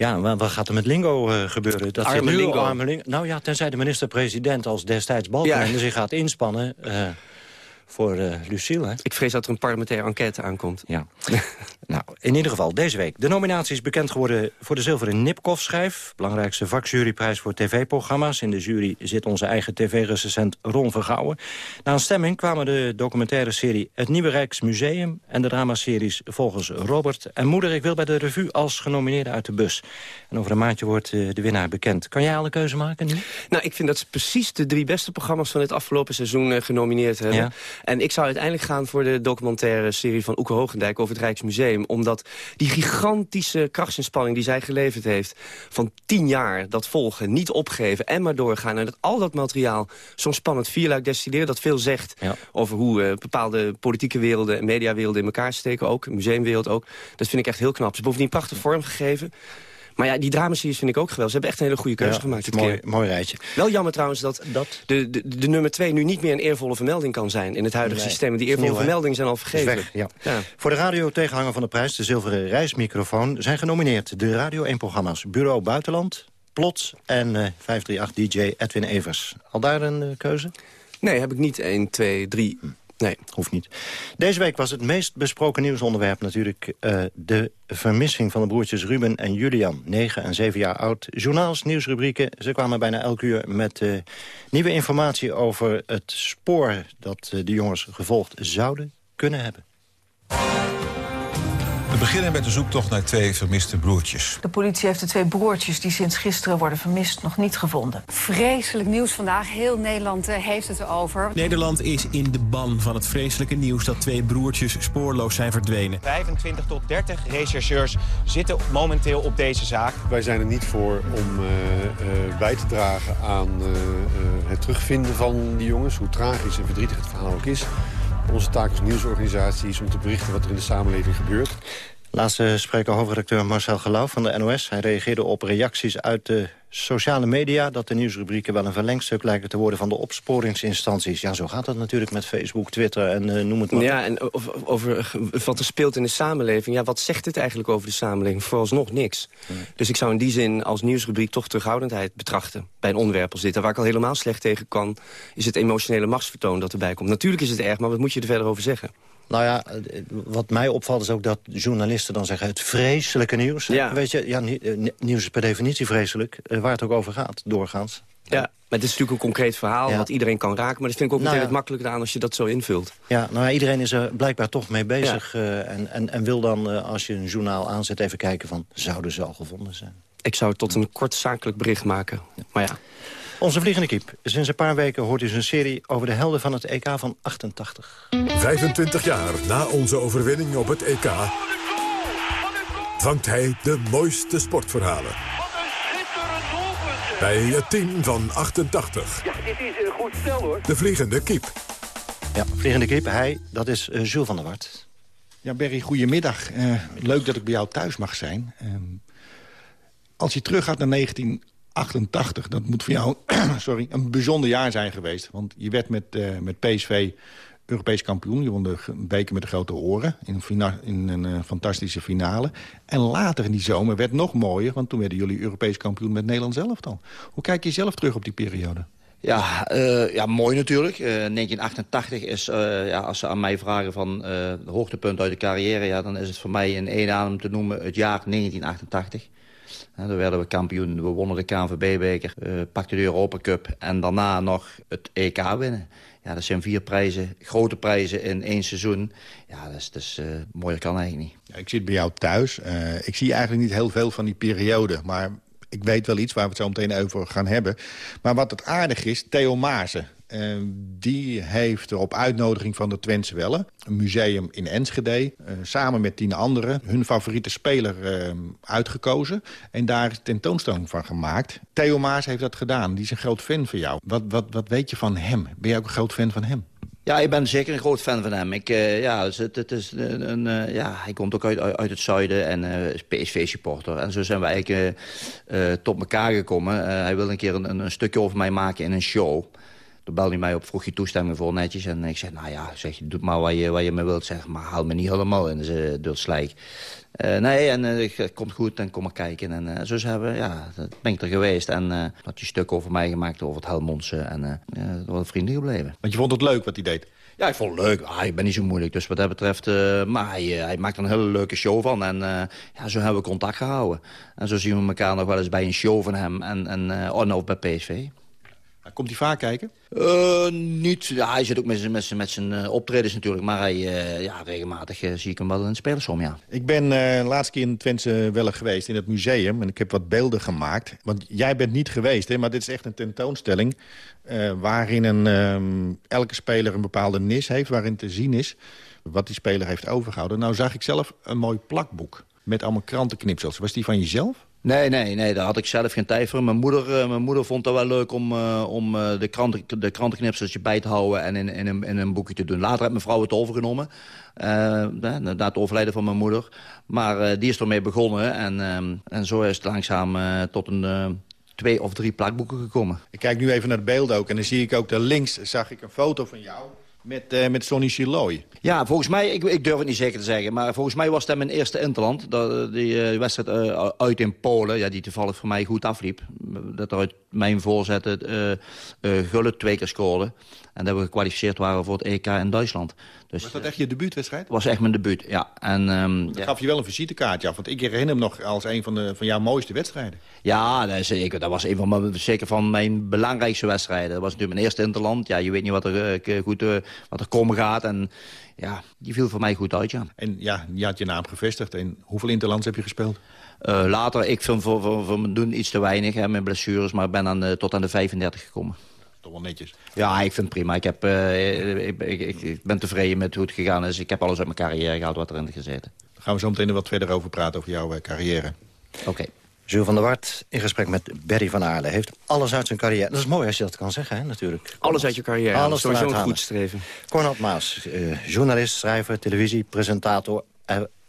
Ja, wa- wat gaat er met Lingo eh, gebeuren? Dat Arme Lingo. arme Lingo. Nou ja, tenzij de minister-president als destijds Balkenende Ja. zich gaat inspannen... eh, voor eh Lucille. Hè? Ik vrees dat er een parlementaire enquête aankomt. Ja. nou, in ieder geval, deze week. De nominatie is bekend geworden voor de Zilveren Nipkoff-schijf. Belangrijkste vakjuryprijs voor tv-programma's. In de jury zit onze eigen tv-recensent Ron Vergouwen. Na een stemming kwamen de documentaire serie Het Nieuwe Rijksmuseum... en de dramaseries Volgens Robert en Moeder. Ik wil bij de revue als genomineerde uit de bus. En over een maandje wordt eh, de winnaar bekend. Kan jij alle keuze maken nu? Nou, ik vind dat ze precies de drie beste programma's van het afgelopen seizoen eh, genomineerd hebben. Ja. En ik zou uiteindelijk gaan voor de documentaire serie van Oeke Hoogendijk over het Rijksmuseum. Omdat die gigantische krachtsinspanning die zij geleverd heeft van tien jaar, dat volgen, niet opgeven en maar doorgaan. En dat al dat materiaal zo'n spannend vierluik destilleren, dat veel zegt over hoe eh, bepaalde politieke werelden en mediawerelden in elkaar steken ook. Museumwereld ook. Dat vind ik echt heel knap. Ze is bovendien prachtig vormgegeven. Maar ja, die dramaseries vind ik ook geweldig. Ze hebben echt een hele goede keuze Ja, gemaakt dit mooi, keer. mooi rijtje. Wel jammer trouwens dat, De, de, de nummer twee nu niet meer een eervolle vermelding kan zijn in het huidige Nee, systeem. Die eervolle vermeldingen zijn al vergeven. weg, ja. Voor de radio-tegenhanger van de prijs, de zilveren reismicrofoon... zijn genomineerd de Radio 1-programma's Bureau Buitenland... Plots en eh 538-dj Edwin Evers. Al daar een eh, keuze? Nee, heb ik niet 1, 2, 3. Nee. Hoeft niet. Deze week was het meest besproken nieuwsonderwerp natuurlijk... eh, de vermissing van de broertjes Ruben en Julian. 9 en 7 jaar oud. Journaals, nieuwsrubrieken. Ze kwamen bijna elk uur met eh, nieuwe informatie... over het spoor dat eh, de jongens gevolgd zouden kunnen hebben. We beginnen met de zoektocht naar twee vermiste broertjes. De politie heeft de twee broertjes die sinds gisteren worden vermist nog niet gevonden. Vreselijk nieuws vandaag. Heel Nederland eh, heeft het erover. Nederland is in de ban van het vreselijke nieuws dat twee broertjes spoorloos zijn verdwenen. 25 tot 30 rechercheurs zitten momenteel op deze zaak. Wij zijn er niet voor om eh, eh, bij te dragen aan eh, eh, het terugvinden van die jongens. Hoe tragisch en verdrietig het verhaal ook is. Onze taak als nieuwsorganisatie is om te berichten wat er in de samenleving gebeurt. Laatste spreker hoofdredacteur Marcel Gelauw van de NOS. Hij reageerde op reacties uit de sociale media... dat de nieuwsrubrieken wel een verlengstuk lijken te worden... van de opsporingsinstanties. Ja, zo gaat dat natuurlijk met Facebook, Twitter en eh, noem het maar. Ja, en over, over wat er speelt in de samenleving. Ja, wat zegt dit eigenlijk over de samenleving? Vooralsnog niks. Dus ik zou in die zin als nieuwsrubriek toch terughoudendheid betrachten. Bij een onderwerp als dit. En waar ik al helemaal slecht tegen kan... is het emotionele machtsvertoon dat erbij komt. Natuurlijk is het erg, maar wat moet je er verder over zeggen? Nou ja, eh, wat mij opvalt is ook dat journalisten dan zeggen... het vreselijke nieuws. Ja. Weet je, ja, eh, ni- nieuws is per definitie vreselijk. eh, waar het ook over gaat, doorgaans. Ja, maar het is natuurlijk een concreet verhaal... Ja. wat iedereen kan raken. Maar dat vind ik ook Nou meteen ja. het makkelijker aan als je dat zo invult. Ja, nou ja, iedereen is er blijkbaar toch mee bezig. en, en, en wil dan, als je een journaal aanzet, even kijken van... zouden ze al gevonden zijn? Ik zou het tot een kort zakelijk bericht maken. Maar ja, Onze vliegende kiep. Sinds een paar weken hoort u zijn serie over de helden van het EK van 88. 25 jaar na onze overwinning op het EK... vangt hij de mooiste sportverhalen. Bij het team van 88. Ja, dit is een goed stel hoor. De vliegende kiep. Ja, vliegende kiep, hij, dat is eh, Jules van der Wart. Ja, Berry, goedemiddag. Eh, leuk dat ik bij jou thuis mag zijn. Ehm, als je teruggaat naar 1988, dat moet voor jou sorry, een bijzonder jaar zijn geweest. Want je werd met, eh, met PSV Europees kampioen. Je won de beker met de grote oren in een, in een eh, fantastische finale. En later in die zomer werd nog mooier, want toen werden jullie Europees kampioen met Nederland zelf dan. Hoe kijk je zelf terug op die periode? Ja, eh, ja, mooi natuurlijk. Eh, 1988 is, ja, als ze aan mij vragen van het hoogtepunt uit de carrière... Ja, dan is het voor mij in één adem te noemen het jaar 1988. Uh, daar werden we kampioen, we wonnen de KNVB-beker, eh pakten de Europa Cup... en daarna nog het EK winnen. Ja, dat zijn vier prijzen, grote prijzen in één seizoen. Ja, dat is, dat is, eh, mooier kan eigenlijk niet. Ja, ik zit bij jou thuis. Eh, ik zie eigenlijk niet heel veel van die periode. Maar ik weet wel iets waar we het zo meteen over gaan hebben. Maar wat het aardig is, Theo Maassen. Eh, die heeft er op uitnodiging van de Twentse Welle... een museum in Enschede, eh, samen met tien anderen... hun favoriete speler eh, uitgekozen. En daar tentoonstelling van gemaakt. Theo Maas heeft dat gedaan. Die is een groot fan van jou. Wat, wat, wat weet je van hem? Ben jij ook een groot fan van hem? Ja, ik ben zeker een groot fan van hem. Ik, eh, ja, dus het, het is een, eh, ja, hij komt ook uit, uit het zuiden en is PSV-supporter. En zo zijn we eigenlijk tot elkaar gekomen. Hij wilde een keer een, een stukje over mij maken in een show. Toen belde hij mij op, vroeg je toestemming voor netjes. En ik zei, nou ja, zeg, doe maar wat je, wat je me wilt zeggen. Maar haal me niet helemaal in de, door het slijk. Eh, nee, en eh, het komt goed en kom maar kijken. En eh, zo zijn we, ja, dat ben ik er geweest. En eh had je stuk over mij gemaakt, over het Helmondse. En eh we vrienden gebleven. Want je vond het leuk wat hij deed? Ja, ik vond het leuk. Ah, ik ben niet zo moeilijk, dus wat dat betreft... eh, maar hij, eh, hij maakt er een hele leuke show van. En eh, ja, zo hebben we contact gehouden. En zo zien we elkaar nog wel eens bij een show van hem. En, en, eh, nou, bij PSV. Komt hij vaak kijken? Eh, niet. Ja, hij zit ook met zijn, met zijn, met zijn eh, optredens natuurlijk. Maar hij, eh, ja, regelmatig zie ik hem wel in het spelersom, ja. Ik ben eh laatst keer in Twentse Welle geweest, in het museum. En ik heb wat beelden gemaakt. Want jij bent niet geweest, hè, maar dit is echt een tentoonstelling... eh, waarin een, ehm, elke speler een bepaalde nis heeft, waarin te zien is... wat die speler heeft overgehouden. Nou zag ik zelf een mooi plakboek met allemaal krantenknipsels. Was die van jezelf? Nee, nee, nee, daar had ik zelf geen tijd voor. Mijn moeder, eh, mijn moeder vond het wel leuk om, eh, om eh, de, kranten, de bij te houden... en in, in, een, in een boekje te doen. Later heeft mijn vrouw het overgenomen. eh, na het overlijden van mijn moeder. Maar die is ermee begonnen. En, ehm, en zo is het langzaam tot een... twee of drie plakboeken gekomen. Ik kijk nu even naar het beeld ook. En dan zie ik ook daar links zag ik een foto van jou. Met, uh, met Sonny Chiloy. Ja, volgens mij, ik, ik, durf het niet zeker te zeggen... maar volgens mij was dat mijn eerste interland. Dat, die uh, wedstrijd uh, uit in Polen, ja, die toevallig voor mij goed afliep. Dat er uit mijn voorzetten Gullit twee keer scoorde. En dat we gekwalificeerd waren voor het EK in Duitsland. Dus, was dat echt je debuutwedstrijd? was echt mijn debuut, ja. En, um, dat gaf je wel een visitekaartje af, want ik herinner hem nog als een van, de, van jouw mooiste wedstrijden. Ja, dat, zeker. Dat was een van mijn, zeker van mijn belangrijkste wedstrijden. Dat was natuurlijk mijn eerste interland. Ja, je weet niet wat er, uh, goed, uh, wat er komen gaat. En ja, die viel voor mij goed uit, ja. En ja, je had je naam gevestigd. En hoeveel interlands heb je gespeeld? Uh, later, ik vind voor, voor, voor mijn doen iets te weinig, hè, met blessures. Maar ik ben dan tot aan de 35 gekomen toch wel netjes. Ja, ik vind het prima. Ik, heb, uh, ik, ik, ik, ben tevreden met hoe het gegaan is. Ik heb alles uit mijn carrière gehaald wat erin gezeten. Daar gaan we zo meteen wat verder over praten, over jouw uh, carrière. Oké. Okay. Jules van der Wart in gesprek met Berry van Aarle. Heeft alles uit zijn carrière. Dat is mooi als je dat kan zeggen, hè, natuurlijk. Alles uit je carrière. Alles sowieso een goed streven. Cornald Maas, uh, journalist, schrijver, televisie, presentator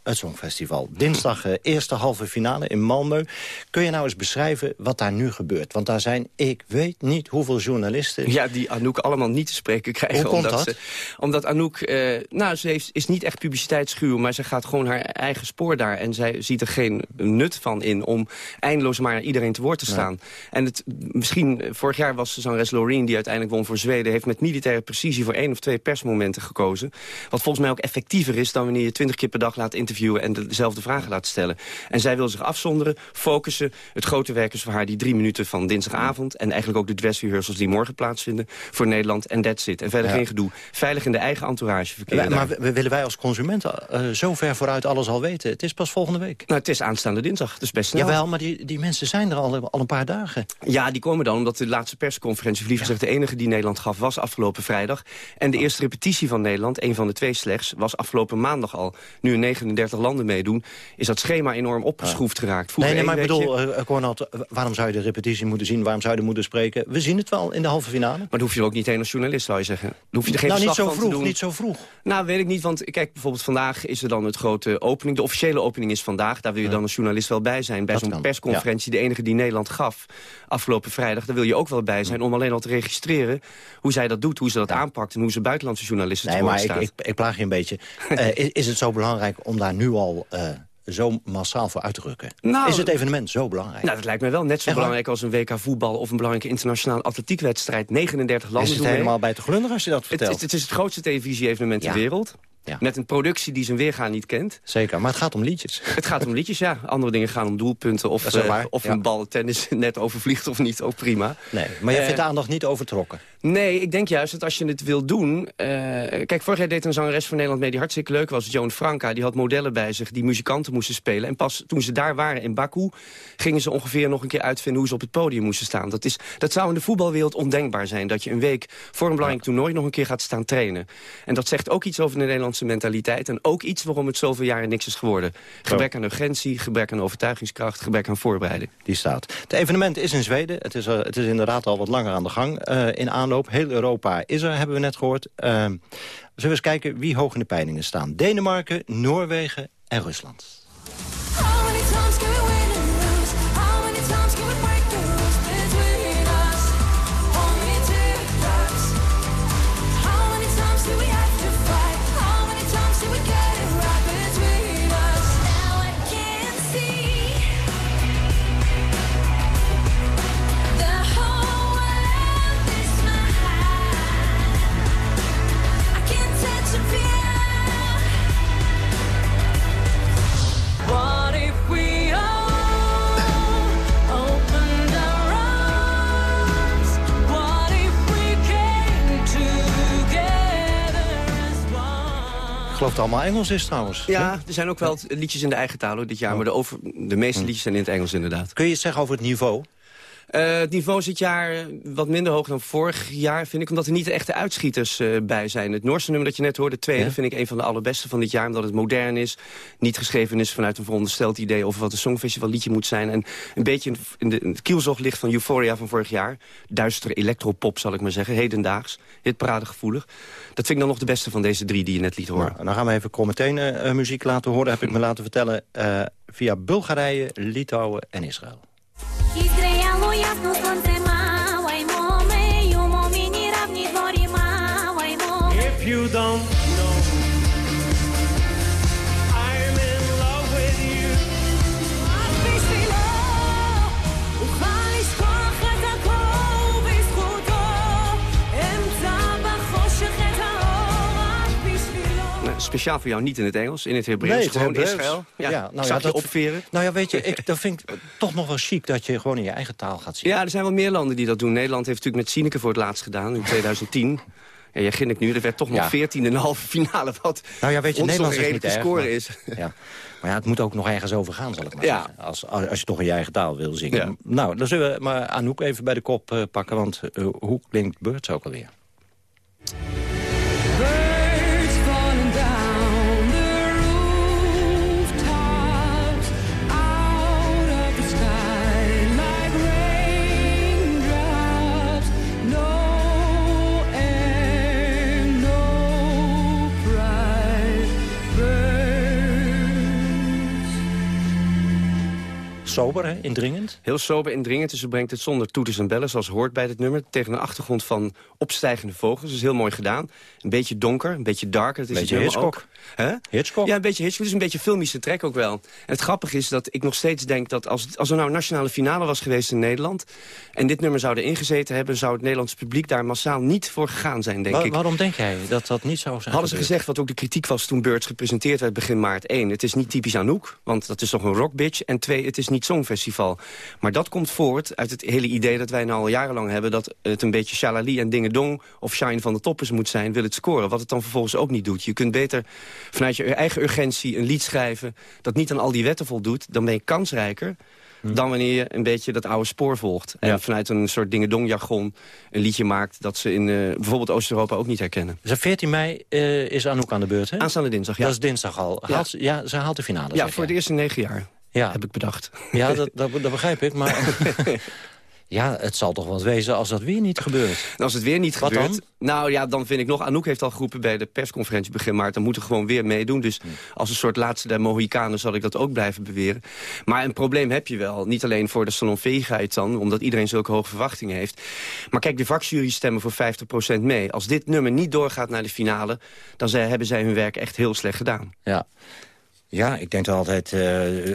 het Songfestival. Dinsdag uh, eerste halve finale in Malmö. Kun je nou eens beschrijven wat daar nu gebeurt? Want daar zijn, ik weet niet hoeveel journalisten... Ja, die Anouk allemaal niet te spreken krijgen. Hoe komt omdat dat? Ze, omdat Anouk, uh, nou, ze heeft, is niet echt publiciteitsschuw... maar ze gaat gewoon haar eigen spoor daar. En zij ziet er geen nut van in om eindeloos maar naar iedereen te woord te staan. En het, misschien, vorig jaar was zangeres Loreen... die uiteindelijk won voor Zweden... heeft met militaire precisie voor één of twee persmomenten gekozen. Wat volgens mij ook effectiever is dan wanneer je twintig keer per dag laat interviewen interviewen en dezelfde vragen laten stellen. En zij wil zich afzonderen, focussen. Het grote werk is voor haar die drie minuten van dinsdagavond... en eigenlijk ook de dress rehearsals die morgen plaatsvinden voor Nederland. En that's it. En verder Ja. geen gedoe. Veilig in de eigen entourage verkeren. Ja, maar willen wij als consumenten eh, zo ver vooruit alles al weten? Het is pas volgende week. Nou, het is aanstaande dinsdag, dus best snel. Jawel, maar die, die mensen zijn er al, al een paar dagen. Ja, die komen dan omdat de laatste persconferentie... Vlieger zegt de enige die Nederland gaf was afgelopen vrijdag. En de eerste repetitie van Nederland, een van de twee slechts... was afgelopen maandag al. Nu in 39 landen meedoen, is dat schema enorm opgeschroefd geraakt. Nee, Vroeger nee, maar ik bedoel, Cornald, eh, waarom zou je de repetitie moeten zien? Waarom zou je er moeten spreken? We zien het wel in de halve finale. Maar dan hoef je er ook niet heen als journalist, zou je zeggen. Dan hoef je er geen nou, niet zo van vroeg, niet zo vroeg. Nou, weet ik niet, want kijk, bijvoorbeeld vandaag is er dan het grote opening. De officiële opening is vandaag, daar wil je dan als journalist wel bij zijn. Bij zo'n persconferentie, de enige die Nederland gaf afgelopen vrijdag... daar wil je ook wel bij zijn om alleen al te registreren hoe zij dat doet, hoe ze dat aanpakt... en hoe ze buitenlandse journalisten Nee, te maar ik, ik, ik plaag je een beetje. Eh, is, is het zo belangrijk om daar nu al eh, zo massaal voor uit te rukken? Nou, is het evenement zo belangrijk? Nou, dat lijkt mij wel net zo Echt waar? belangrijk als een WK voetbal... of een belangrijke internationale atletiekwedstrijd. 39 landen is het mee. helemaal bij te glunderen als je dat vertelt? het, het is het grootste televisie-evenement Ja. ter wereld. Ja. Met een productie die zijn weerga niet kent. Zeker, maar het gaat om liedjes. Het gaat om liedjes, ja. Andere dingen gaan om doelpunten. Of, eh, of ja. een bal tennis net overvliegt of niet. Ook prima. Nee, maar je Eh, vindt de aandacht niet overtrokken. Nee, ik denk juist dat als je het wil doen... eh, kijk, vorig jaar deed een zangeres van Nederland mee die hartstikke leuk was. Joan Franka, die had modellen bij zich die muzikanten moesten spelen. En pas toen ze daar waren in Baku... gingen ze ongeveer nog een keer uitvinden hoe ze op het podium moesten staan. Dat, is, dat zou in de voetbalwereld ondenkbaar zijn. Dat je een week voor een belangrijk toernooi nog een keer gaat staan trainen. En dat zegt ook iets over de Nederlandse mentaliteit. En ook iets waarom het zoveel jaren niks is geworden. Gebrek aan urgentie, gebrek aan overtuigingskracht, gebrek aan voorbereiding. Die staat. Het evenement is in Zweden. Het is, eh, het is inderdaad al wat langer aan de gang. eh, in Heel Europa is er, hebben we net gehoord. Eh, zullen we eens kijken wie hoog in de peilingen staan. Denemarken, Noorwegen en Rusland. Allemaal Engels is trouwens. Ja, er zijn ook wel liedjes in de eigen taal hoor, dit jaar. Maar de, over, de meeste liedjes zijn in het Engels inderdaad. Kun je iets zeggen over het niveau? Eh, het niveau zit jaar wat minder hoog dan vorig jaar, vind ik. Omdat er niet de echte uitschieters eh, bij zijn. Het Noorse nummer dat je net hoorde, tweede, vind ik een van de allerbeste van dit jaar. Omdat het modern is, niet geschreven is vanuit een verondersteld idee... over wat een songfestival liedje moet zijn. En een beetje in, het kielzog van Euphoria van vorig jaar. Duistere electropop, zal ik maar zeggen. Hedendaags, hitparadegevoelig. Dat vind ik dan nog de beste van deze drie die je net liet horen. Nou, dan gaan we even meteen eh, muziek laten horen. Heb ik me laten vertellen via Bulgarije, Litouwen en Israël. Israël. If you don't speciaal voor jou niet in het Engels, in het Hebreeuws. Nee, het gewoon Hebreeuws. Israël. Ja, Ja, nou ik ja, dat- opveren. Nou ja, weet je, ik, dat vind ik toch nog wel chic dat je gewoon in je eigen taal gaat zien. Ja, er zijn wel meer landen die dat doen. Nederland heeft natuurlijk met Sineke voor het laatst gedaan, in 2010. Ja, jij ginnik nu, er werd toch nog. 14 in de halve finale. Wat Nou ja, weet je, ons nog Nederlands is een niet erg. score maar- is. Ja. Maar ja, het moet ook nog ergens over gaan, zal ik maar Ja. zeggen. Als, als je toch in je eigen taal wil zingen. Ja. Nou, dan zullen we maar Anouk even bij de kop eh, pakken. Want eh, hoe klinkt Birds ook alweer? Sober, hè? indringend. Heel sober indringend, dus ze brengt het zonder toeters en bellen... zoals hoort bij dit nummer, tegen een achtergrond van opstijgende vogels. Dat is heel mooi gedaan. Een beetje donker, een beetje darker. Dat is Beetje Hitchcock. Hè? Hitchcock. Ja, een beetje Hitchcock. Is een beetje filmische trek ook wel. En het grappige is dat ik nog steeds denk dat als, als er nou een nationale finale was geweest in Nederland... en dit nummer zouden ingezeten hebben... zou het Nederlandse publiek daar massaal niet voor gegaan zijn, denk Wa- ik. waarom denk jij dat dat niet zou zijn Hadden ze gezegd wat ook de kritiek was toen Birds gepresenteerd werd begin maart 1. Het is niet typisch Anouk, want dat is toch een rockbitch. En twee, het is niet Songfestival. Maar dat komt voort uit het hele idee dat wij nou al jarenlang hebben... dat het een beetje shalali en dingedong of shine van de toppers moet zijn... wil het scoren, wat het dan vervolgens ook niet doet. Je kunt beter vanuit je eigen urgentie een lied schrijven... dat niet aan al die wetten voldoet, dan ben je kansrijker... dan wanneer je een beetje dat oude spoor volgt. En vanuit een soort dingedong-jargon een liedje maakt... dat ze in eh, bijvoorbeeld Oost-Europa ook niet herkennen. Dus 14 mei eh, is Anouk aan de beurt, hè? Aanstaande dinsdag, ja. Dat is dinsdag al. Ja. Haalt ze- ja, ze haalt de finale, Ja, voor jij. de eerste negen jaar. Ja. Heb ik bedacht. Ja, dat, dat, dat begrijp ik, maar... ja, het zal toch wat wezen als dat weer niet gebeurt. Als het weer niet Wat gebeurt... dan? Nou ja, dan vind ik nog... Anouk heeft al geroepen bij de persconferentie begin maart... dan moeten we gewoon weer meedoen. Dus Hmm. als een soort laatste der Mohikanen zal ik dat ook blijven beweren. Maar een probleem heb je wel. Niet alleen voor de salonveegheid dan... omdat iedereen zulke hoge verwachtingen heeft. Maar kijk, de vakjury stemmen voor 50% mee. Als dit nummer niet doorgaat naar de finale... dan hebben zij hun werk echt heel slecht gedaan. Ja, ja ik denk altijd... eh,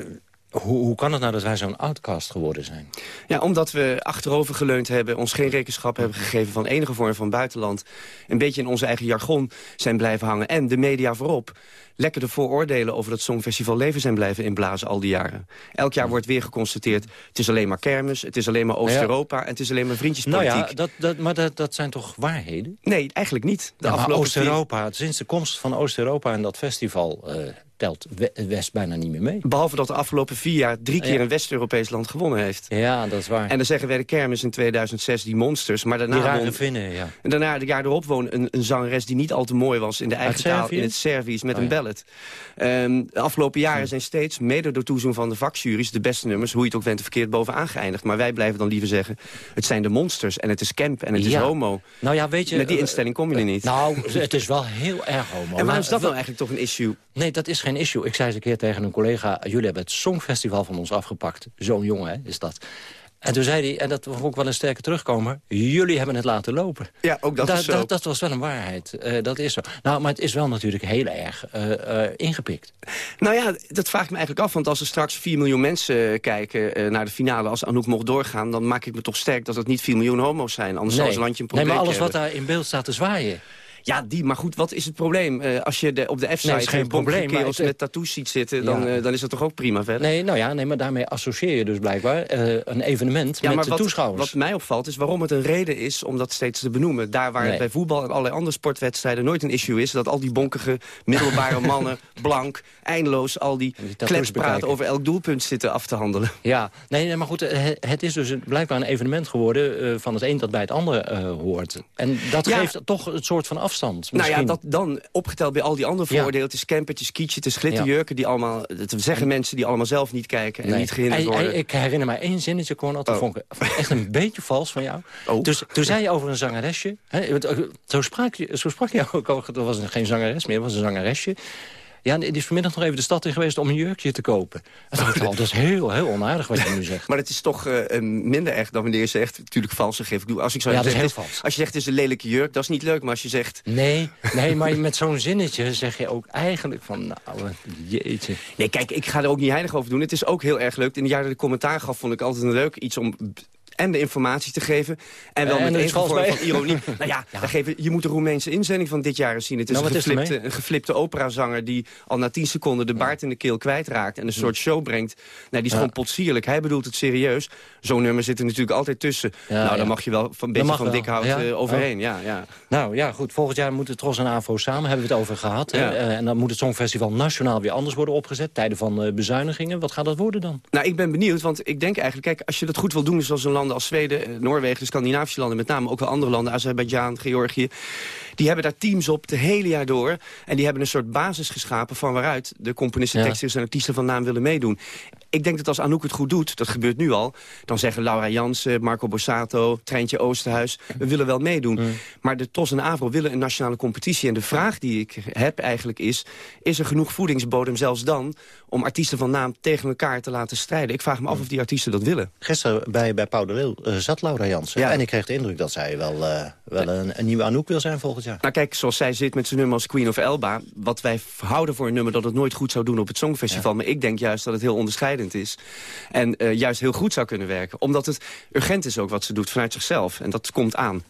hoe, kan het nou dat wij zo'n outcast geworden zijn? Ja, omdat we achterover geleund hebben, ons geen rekenschap hebben gegeven van enige vorm van buitenland. Een beetje in onze eigen jargon zijn blijven hangen. En de media voorop lekker de vooroordelen over dat Songfestival leven zijn blijven inblazen al die jaren. Elk jaar wordt weer geconstateerd, het is alleen maar kermis, het is alleen maar Oost-Europa... en het is alleen maar Nou vriendjespolitiek. ja, dat, dat, maar dat, dat zijn toch waarheden? Nee, eigenlijk niet. De Ja, afgelopen Oost-Europa, sinds de komst van Oost-Europa en dat festival... eh, telt We- West bijna niet meer mee. Behalve dat de afgelopen vier jaar drie keer Ja. een West-Europees land gewonnen heeft. Ja, dat is waar. En dan zeggen wij de kermis in 2006 die monsters. Maar daarna Die rare won- Finnen, ja. En daarna, het jaar erop, woon een, een zangeres die niet al te mooi was... in de eigen taal, in het Servisch, met Oh, een ja. Ehm, de afgelopen jaren zijn steeds, mede door toezoen van de vakjuries... de beste nummers, hoe je het ook went, verkeerd bovenaan geëindigd. Maar wij blijven dan liever zeggen, het zijn de monsters... en het is camp en het is homo. Nou ja, weet je... Met die eh, instelling kom je er niet. Nou, het is wel heel erg homo. en waarom is dat nou eigenlijk toch een issue? Nee, dat is geen issue. Ik zei eens een keer tegen een collega... jullie hebben het Songfestival van ons afgepakt. Zo'n jongen, hè, is dat. En toen zei hij, en dat vond ik wel een sterke terugkomer... jullie hebben het laten lopen. Ja, ook dat Da- is zo. Dat, dat was wel een waarheid. Eh, dat is zo. Nou, maar het is wel natuurlijk heel erg eh, eh, ingepikt. Nou ja, dat vraag ik me eigenlijk af. Want als er straks 4 miljoen mensen kijken naar de finale... als Anouk mocht doorgaan, dan maak ik me toch sterk... dat het niet 4 miljoen homo's zijn. Anders zou nee. landje een nee, probleem maar alles wat daar in beeld staat te zwaaien... Ja, die. Maar goed, wat is het probleem? Eh, als je de, op de F-site Nee, geen probleem, maar het- met tattoos ziet zitten... Dan, Ja. eh, dan is dat toch ook prima verder? Nee, nou ja, nee, maar daarmee associeer je dus blijkbaar eh, een evenement Ja, met de wat, toeschouwers. wat mij opvalt is waarom het een reden is om dat steeds te benoemen. Daar waar Nee. het bij voetbal en allerlei andere sportwedstrijden nooit een issue is... dat al die bonkige, middelbare mannen, blank, eindeloos... al die kletspraten bekijken. over elk doelpunt zitten af te handelen. Ja, nee, nee, maar goed, het is dus blijkbaar een evenement geworden... van het een dat bij het andere eh, hoort. En dat Ja. geeft toch een soort van afstand. Nou ja, dat dan opgeteld bij al die andere Ja. Het is campertjes, kietje, het is glitterjurken... die allemaal, dat zeggen mensen die allemaal zelf niet kijken... en Nee. niet gehinderd worden. Ik herinner mij één zinnetje, Cornel. Dat Oh. vond ik echt een beetje vals van jou. Oh. Dus toen zei je over een zangeresje. Hè, het- zo, sprak je, zo sprak je ook al. Dat was geen zangeres meer, het was een zangeresje. Ja, die is vanmiddag nog even de stad in geweest om een jurkje te kopen. En dacht dat is heel, heel onaardig wat je nu zegt. Maar het is toch eh, minder echt dan wanneer je zegt... natuurlijk valse geef ik doe. Als ik zo Ja, dat is heel vals. Als je zegt het is een lelijke jurk, dat is niet leuk. Maar als je zegt... Nee, nee, maar met zo'n zinnetje zeg je ook eigenlijk van... nou, jeetje. Nee, kijk, ik ga er ook niet heilig over doen. Het is ook heel erg leuk. In de jaren dat ik commentaar gaf, vond ik altijd een leuk iets om en de informatie te geven. En wel En met vals vorm van ironie. nou ja, geven, je moet de Roemeense inzending van dit jaar eens zien. Het is, Nou, een, is geflipte, een geflipte operazanger die al na 10 seconden de baard in de keel kwijtraakt. En een soort show brengt. Nou, die is Ja. gewoon potsierlijk. Hij bedoelt het serieus. Zo'n nummer zit er natuurlijk altijd tussen. Ja, nou, dan mag je wel van een beetje van dik hout eh, overheen. Ja, ja. Nou ja, goed. Volgend jaar moeten Tros en AVO samen, hebben we het over gehad. Ja. Eh, en dan moet het Songfestival nationaal weer anders worden opgezet. Tijden van eh, bezuinigingen. Wat gaat dat worden dan? Nou, ik ben benieuwd, want ik denk eigenlijk... kijk, als je dat goed wil doen, zoals een landen als Zweden, eh, Noorwegen... de Scandinavische landen, met name ook wel andere landen... Azerbeidzjan, Georgië... die hebben daar teams op het hele jaar door. En die hebben een soort basis geschapen van waaruit... de componisten, Ja. teksters en artiesten van naam willen meedoen. Ik denk dat als Anouk het goed doet, dat gebeurt nu al... dan zeggen Laura Jansen, Marco Borsato, Treintje Oosterhuis... we willen wel meedoen. Maar de TOS en AVRO willen een nationale competitie. En de vraag die ik heb eigenlijk is... is er genoeg voedingsbodem zelfs dan... om artiesten van naam tegen elkaar te laten strijden? Ik vraag me af of die artiesten dat willen. Gisteren bij, bij Pauw de Leeuw eh, zat Laura Jansen. Ja. En ik kreeg de indruk dat zij wel, eh, wel een, een nieuwe Anouk wil zijn volgend jaar. Nou kijk, zoals zij zit met zijn nummer als Queen of Elba... wat wij houden voor een nummer dat het nooit goed zou doen op het Songfestival... maar ik denk juist dat het heel onderscheidend is. En eh, juist heel goed zou kunnen werken. Omdat het urgent is ook wat ze doet vanuit zichzelf. En dat komt aan.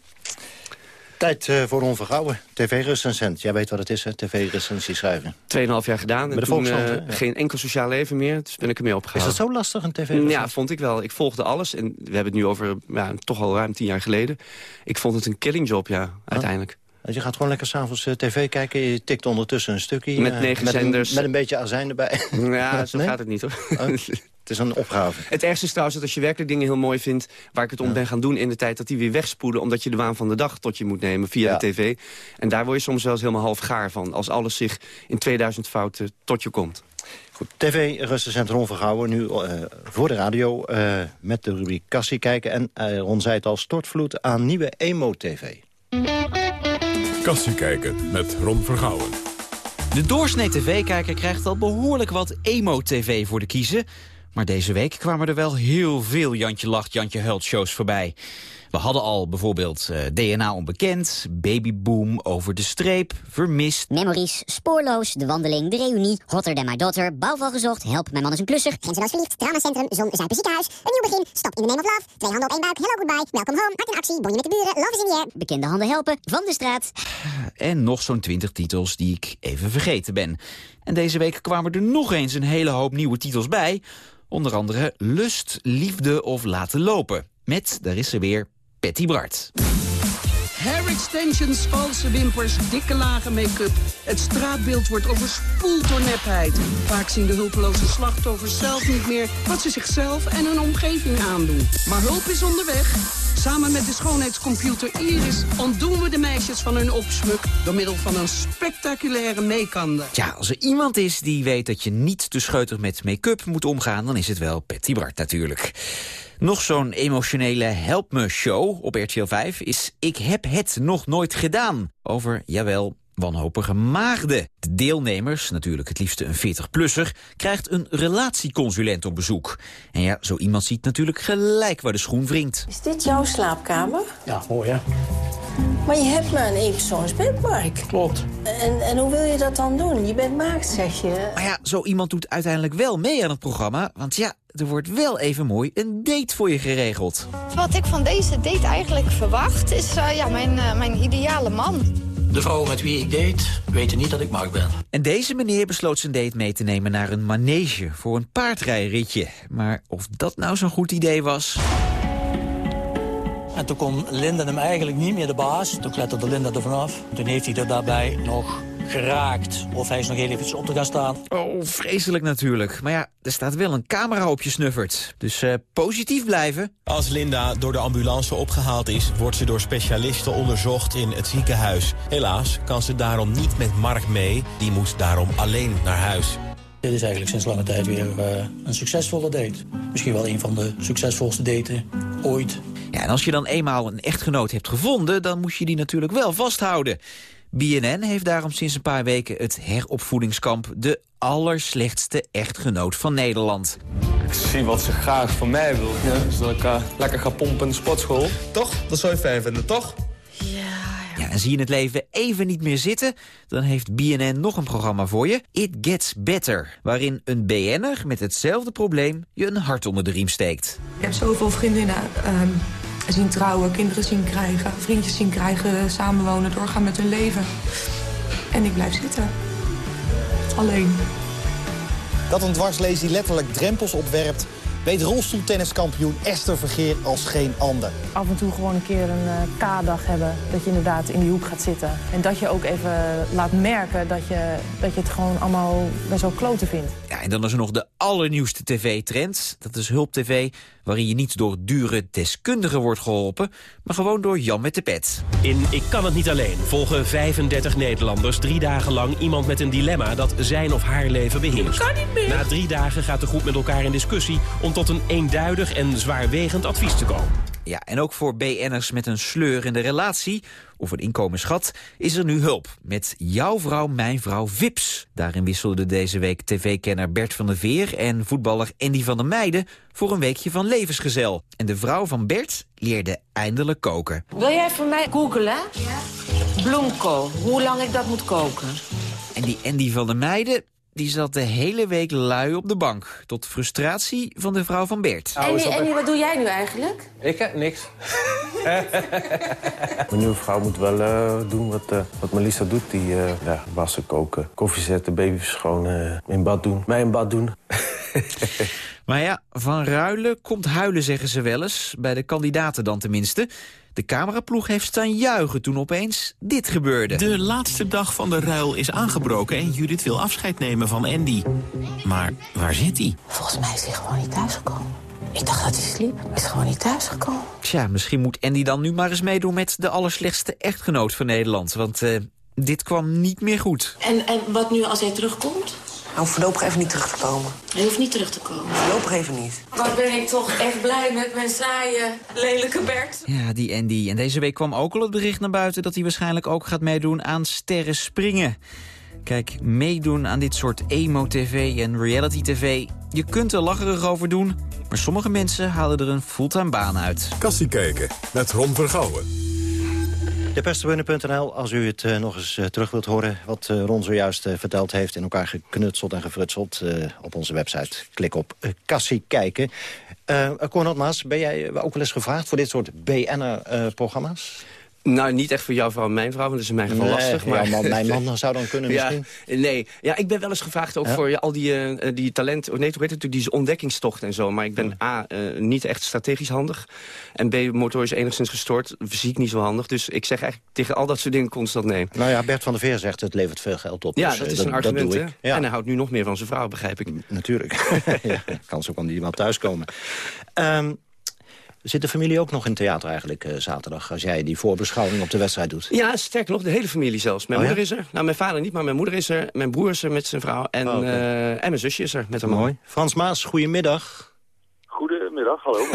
Tijd eh, voor onvergouwen. TV-recensent. Jij weet wat het is, hè? TV-recensie schrijven. Tweeënhalf jaar gedaan. En toen eh? Ja. geen enkel sociaal leven meer. Dus ben ik ermee Is opgehouden. dat zo lastig, een tv-recensie? Ja, vond ik wel. Ik volgde alles. En we hebben het nu over ja, toch al ruim tien jaar geleden. Ik vond het een killing job, ja, uiteindelijk. Je gaat gewoon lekker s'avonds uh, tv kijken. Je tikt ondertussen een stukje. Met eh, negen met zenders. Een, met een beetje azijn erbij. Ja, zo Nee? gaat het niet hoor. Oh, het is een opgave. Het ergste is trouwens dat als je werkelijk dingen heel mooi vindt... waar ik het om ben gaan doen in de tijd... dat die weer wegspoelen omdat je de waan van de dag tot je moet nemen via Ja. de tv. En daar word je soms wel eens helemaal half gaar van... als alles zich in 2000 fouten tot je komt. Goed, TV-recensent Ron Vergouwen, nu eh, voor de radio... eh, met de rubriek Kassie kijken. En eh, Ron zei het al, stortvloed aan nieuwe emo-tv. Kassie kijken met Ron Vergouwen. De doorsnee tv-kijker krijgt al behoorlijk wat emo-tv voor de kiezen. Maar deze week kwamen er wel heel veel Jantje Lacht, Jantje Hult shows voorbij. We hadden al bijvoorbeeld eh, DNA Onbekend, Babyboom, Over de Streep, Vermist. Memories, Spoorloos, De Wandeling, De Reunie, Hotter dan My Daughter, Bouwval gezocht, Help, Mijn man is een klusser, Grenzeloos verliefd, Dramacentrum, Zon, Zuipen ziekenhuis, Een nieuw begin, Stop in the name of love, Twee handen op één buik, Hello Goodbye, Welcome home, Hart in actie, Bonje met de buren, Love is in the air, Bekende handen helpen, Van de straat. En nog zo'n twintig titels die ik even vergeten ben. En deze week kwamen er nog eens een hele hoop nieuwe titels bij. Onder andere Lust, Liefde of Laten Lopen. Met, daar is ze weer, Patty Bart. Hair extensions, valse wimpers, dikke lage make-up. Het straatbeeld wordt overspoeld door nepheid. Vaak zien de hulpeloze slachtoffers zelf niet meer... wat ze zichzelf en hun omgeving aandoen. Maar hulp is onderweg. Samen met de schoonheidscomputer Iris ontdoen we de meisjes van hun opsmuk... door middel van een spectaculaire meekande. Ja, als er iemand is die weet dat je niet te scheutig met make-up moet omgaan... dan is het wel Patty Bart natuurlijk. Nog zo'n emotionele Help Me show op RTL 5 is Ik heb het nog nooit gedaan. Over, jawel, wanhopige maagden. De deelnemers, natuurlijk het liefste een 40-plusser... krijgt een relatieconsulent op bezoek. En ja, zo iemand ziet natuurlijk gelijk waar de schoen wringt. Is dit jouw slaapkamer? Ja, mooi hè? Maar je hebt maar een eenpersoonsbed, Mark. Klopt. En, en hoe wil je dat dan doen? Je bent maagd, zeg je. Maar ja, zo iemand doet uiteindelijk wel mee aan het programma... want ja, er wordt wel even mooi een date voor je geregeld. Wat ik van deze date eigenlijk verwacht is eh, ja, mijn, eh, mijn ideale man. De vrouwen met wie ik date weten niet dat ik Mark ben. En deze meneer besloot zijn date mee te nemen naar een manege voor een paardrijritje. Maar of dat nou zo'n goed idee was... En toen kon Linda hem eigenlijk niet meer de baas. Toen kletterde Linda er vanaf. Toen heeft hij er daarbij nog geraakt. Of hij is nog heel even op te gaan staan. Oh, vreselijk natuurlijk. Maar ja, er staat wel een camera op je snuffert. Dus eh, positief blijven. Als Linda door de ambulance opgehaald is, wordt ze door specialisten onderzocht in het ziekenhuis. Helaas kan ze daarom niet met Mark mee. Die moet daarom alleen naar huis. Dit is eigenlijk sinds lange tijd weer eh, een succesvolle date. Misschien wel een van de succesvolste daten ooit. Ja, en als je dan eenmaal een echtgenoot hebt gevonden... dan moet je die natuurlijk wel vasthouden. BNN heeft daarom sinds een paar weken het heropvoedingskamp... de allerslechtste echtgenoot van Nederland. Ik zie wat ze graag van mij wil. Ja, dus dat ik lekker ga pompen in de sportschool. Toch? Dat zou je fijn vinden, toch? Ja, en zie je het leven even niet meer zitten... dan heeft BNN nog een programma voor je, It Gets Better... waarin een BN'er met hetzelfde probleem je een hart onder de riem steekt. Ik heb zoveel vriendinnen ehm, zien trouwen, kinderen zien krijgen... vriendjes zien krijgen, samenwonen, doorgaan met hun leven. En ik blijf zitten. Alleen. Dat een dwarslees die letterlijk drempels opwerpt... weet rolstoeltenniskampioen Esther Vergeer als geen ander. Af en toe gewoon een keer een eh, K-dag hebben. Dat je inderdaad in die hoek gaat zitten. En dat je ook even laat merken dat je, dat je het gewoon allemaal best wel kloten vindt. Ja, en dan is er nog de allernieuwste tv-trend. Dat is Hulp TV, waarin je niet door dure deskundigen wordt geholpen... maar gewoon door Jan met de pet. In Ik kan het niet alleen volgen 35 Nederlanders drie dagen lang iemand met een dilemma dat zijn of haar leven beheerst. Kan niet meer. Na drie dagen gaat de groep met elkaar in discussie om tot een eenduidig en zwaarwegend advies te komen. Ja, en ook voor BN'ers met een sleur in de relatie of een inkomensgat is er nu hulp met Jouw Vrouw, Mijn Vrouw Vips. Daarin wisselden deze week tv-kenner Bert van der Veer en voetballer Andy van der Meijden voor een weekje van levensgezel. En de vrouw van Bert leerde eindelijk koken. Wil jij voor mij googlen? Ja. Bloemkool, hoe lang ik dat moet koken? En die Andy van der Meijden, die zat de hele week lui op de bank. Tot frustratie van de vrouw van Bert. En Andy, wat doe jij nu eigenlijk? Ik heb niks. Mijn nieuwe vrouw moet wel eh, doen wat, uh, wat Melissa doet. Die uh, ja, wassen, koken, koffie zetten, baby verschonen, in bad doen. Mij in bad doen. maar ja, van ruilen komt huilen, zeggen ze wel eens. Bij de kandidaten dan tenminste. De cameraploeg heeft staan juichen toen opeens dit gebeurde. De laatste dag van de ruil is aangebroken en Judith wil afscheid nemen van Andy. Maar waar zit hij? Volgens mij is hij gewoon niet thuisgekomen. Ik dacht dat hij sliep. Hij is gewoon niet thuisgekomen. Tja, misschien moet Andy dan nu maar eens meedoen met de allerslechtste echtgenoot van Nederland. Want uh, dit kwam niet meer goed. En, en wat nu als hij terugkomt? Hij hoeft voorlopig even niet terug te komen. Hij hoeft niet terug te komen. Voorlopig even niet. Wat ben ik toch echt blij met mijn saaie, lelijke Bert. Ja, die Andy. En deze week kwam ook al het bericht naar buiten... dat hij waarschijnlijk ook gaat meedoen aan sterren springen. Kijk, meedoen aan dit soort emo-tv en reality-tv... je kunt er lacherig over doen, maar sommige mensen halen er een fulltime baan uit. Kassie kijken met Ron Vergouwen. Deperstewinnen.nl, als u het uh, nog eens uh, terug wilt horen... wat uh, Ron zojuist verteld heeft, in elkaar geknutseld en gefrutseld... op onze website. Klik op Kassie kijken. Cornel Maas, ben jij ook wel eens gevraagd voor dit soort BN'er-programma's? Nou, niet echt voor jouw vrouw en mijn vrouw, want dat is in mijn geval nee, lastig. Maar... Ja, man, mijn man zou dan kunnen misschien. Ja, nee, ja, ik ben wel eens gevraagd ook ja? voor ja, al die, uh, die talent... Oh, nee, hoe heet het natuurlijk, die ontdekkingstocht en zo. Maar ik ben A, uh, niet echt strategisch handig. En B, motorisch enigszins gestoord, fysiek niet zo handig. Dus ik zeg eigenlijk tegen al dat soort dingen constant nee. Nou ja, Bert van der Veer zegt het levert veel geld op. Ja, dus, dat is een argument, dat hè? Ja. En hij houdt nu nog meer van zijn vrouw, begrijp ik. Natuurlijk. ja, kans ook om die wel thuiskomen. Um, Zit de familie ook nog in theater eigenlijk uh, zaterdag... als jij die voorbeschouwing op de wedstrijd doet? Ja, sterker nog, de hele familie zelfs. Mijn oh, moeder ja? is er. Nou, mijn vader niet, maar mijn moeder is er. Mijn broer is er met zijn vrouw. En, oh, okay. uh, en mijn zusje is er met haar man. Mooi. Frans Maas, goedemiddag. Goedemiddag, hallo.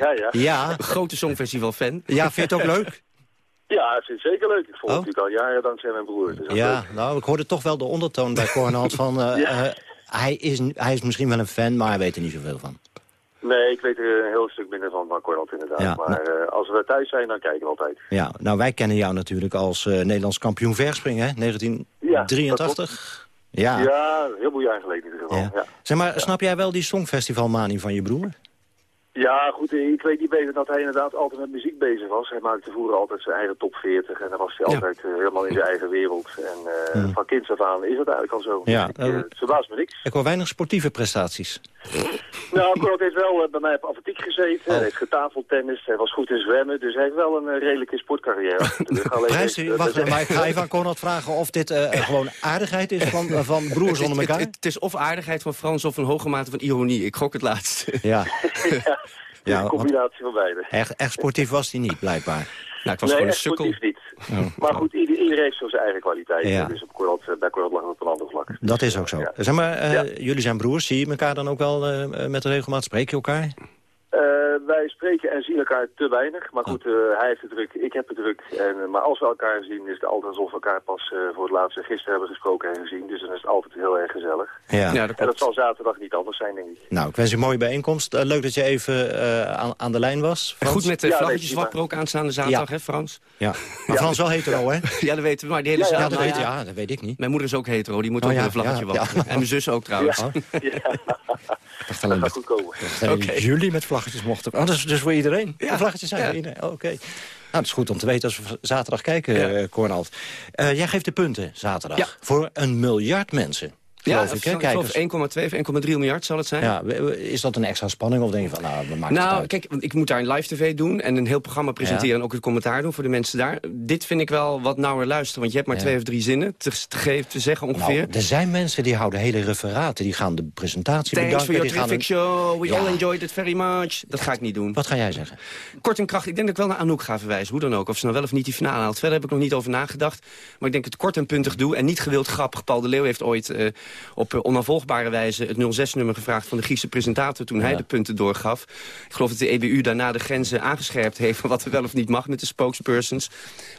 ja, ja. Ja. Grote Songfestival-fan. Ja, vind je het ook leuk? Ja, ik vind het zeker leuk. Ik volg oh? natuurlijk al jaren dankzij mijn broer. Dus ja, leuk. nou, ik hoorde toch wel de ondertoon bij Cornald van... Uh, ja. hij, is, hij is misschien wel een fan, maar hij weet er niet zoveel van. Nee, ik weet er een heel stuk minder van dan Cornald inderdaad. Ja, maar nou, uh, als we thuis zijn, dan kijken we altijd. Ja, nou wij kennen jou natuurlijk als uh, Nederlands kampioen verspringen, hè? 1983. Ja, ja. ja, heel veel jaar geleden in ieder geval. Ja. Zeg maar, snap jij wel die songfestivalmanie van je broer? Ja, goed, ik weet niet beter dat hij inderdaad altijd met muziek bezig was. Hij maakte vroeger altijd zijn eigen top 40 en dan was hij ja. altijd uh, helemaal in zijn eigen wereld. En uh, hmm. van kinds af aan is dat eigenlijk al zo. Ja, dus ik, uh, het verbaast me niks. Ik hoor weinig sportieve prestaties. nou, Kort heeft wel bij mij op atletiek gezeten. Oh. Hij heeft getafeltennis, hij was goed in zwemmen. Dus hij heeft wel een redelijke sportcarrière. Prijs, heeft, wacht, maar ik ga even aan Conrad vragen of dit gewoon aardigheid is van, van broers onder elkaar. Het, het, het, is of aardigheid van Frans of een hoge mate van ironie. Ik gok het laatste. Ja. ja. Een combinatie van beide. Echt, echt sportief was hij niet, blijkbaar. Nou, ik was nee, gewoon een sukkel. sportief niet. Oh. Maar goed, iedereen, heeft zo zijn eigen kwaliteiten. Ja. Dus op Corot, bij Corot lag het op een ander vlak. Dat is ook zo. Ja. Zeg maar, uh, jullie zijn broers. Zie je elkaar dan ook wel uh, met de regelmaat? Spreek je elkaar? Uh, wij spreken en zien elkaar te weinig. Maar goed, eh, hij heeft het druk, ik heb het druk. En, eh, maar als we elkaar zien, is het altijd alsof we elkaar pas eh, voor het laatst gisteren hebben gesproken en gezien. Dus dan is het altijd heel erg gezellig. Ja. Ja, en dat zal zaterdag niet anders zijn, denk ik. Nou, ik wens je een mooie bijeenkomst. Eh, leuk dat je even eh, aan, aan de lijn was. Frans. Goed met de Ja, vlaggetjes nee, wapperen ook aanstaande zaterdag, Ja. hè Frans? Ja, maar Frans wel hetero, hè? Ja, dat weten we, maar die hele Ja, ja, zaal... dat weet- ja, dat weet ik niet. Mijn moeder is ook hetero, die moet Oh, ook met een vlaggetje ja, ja. wapperen. En mijn zus ook trouwens. Ja. Dat gaat goed komen. Jullie met vlaggetjes mochten. Oh, dat is dus voor iedereen. Ja. Vlaggetjes zijn voor iedereen. Oh, Oké. Nou, dat is goed om te weten als we zaterdag kijken, Ja. eh, Cornald. Eh, jij geeft de punten zaterdag. Ja. Voor een miljard mensen. Ja, Geloof ik, hè, ik geloof kijkers. 1,2 of 1,3 miljard zal het zijn. Ja, is dat een extra spanning of denk je van, nou, we maken het Nou, kijk, want ik moet daar een live tv doen en een heel programma presenteren... En ook het commentaar doen voor de mensen daar. Dit vind ik wel wat nauwer luisteren, want je hebt maar twee of drie zinnen te, geven, te zeggen ongeveer. Nou, er zijn mensen die houden hele referaten. Die gaan de presentatie Thanks bedanken. for your show, we all enjoyed it very much. Dat ga ik niet doen. Wat ga jij zeggen? Kort en krachtig, ik denk dat ik wel naar Anouk ga verwijzen, hoe dan ook. Of ze nou wel of niet die finale haalt. Verder heb ik nog niet over nagedacht. Maar ik denk het kort en puntig doe en niet gewild grappig. Paul de Leeuw heeft ooit eh, op eh, onafvolgbare wijze het 06-nummer gevraagd... van de Griekse presentator toen hij de punten doorgaf. Ik geloof dat de EBU daarna de grenzen aangescherpt heeft... van wat er wel of niet mag met de spokespersons.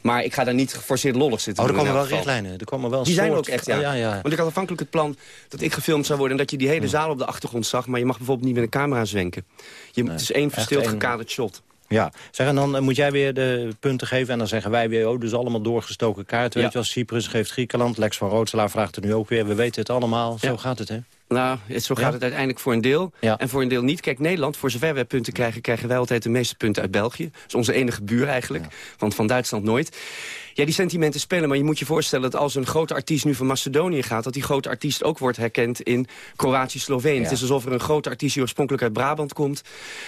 Maar ik ga daar niet geforceerd lollig zitten Oh, er komen wel geval. richtlijnen. Er komen wel Die zijn ook echt, ja. Oh, ja, ja. Want ik had afhankelijk het plan dat ik gefilmd zou worden... en dat je die hele zaal op de achtergrond zag... maar je mag bijvoorbeeld niet met een camera zwenken. Je, het is één verstild gekaderd shot. Ja, zeg, en dan eh, moet jij weer de punten geven. En dan zeggen wij weer, oh, dus allemaal doorgestoken kaarten. Weet Ja. je wel, Cyprus geeft Griekenland. Lex van Rootselaar vraagt het nu ook weer. We weten het allemaal. Zo gaat het, hè? Nou, zo gaat Ja? het uiteindelijk voor een deel. En voor een deel niet. Kijk, Nederland, voor zover wij punten krijgen... krijgen wij altijd de meeste punten uit België. Dat is onze enige buur eigenlijk. Want van Duitsland nooit. Ja, die sentimenten spelen, maar je moet je voorstellen... dat als een grote artiest nu van Macedonië gaat... dat die grote artiest ook wordt herkend in Kroatië, Slovenië. Het is alsof er een grote artiest die oorspronkelijk uit Brabant komt...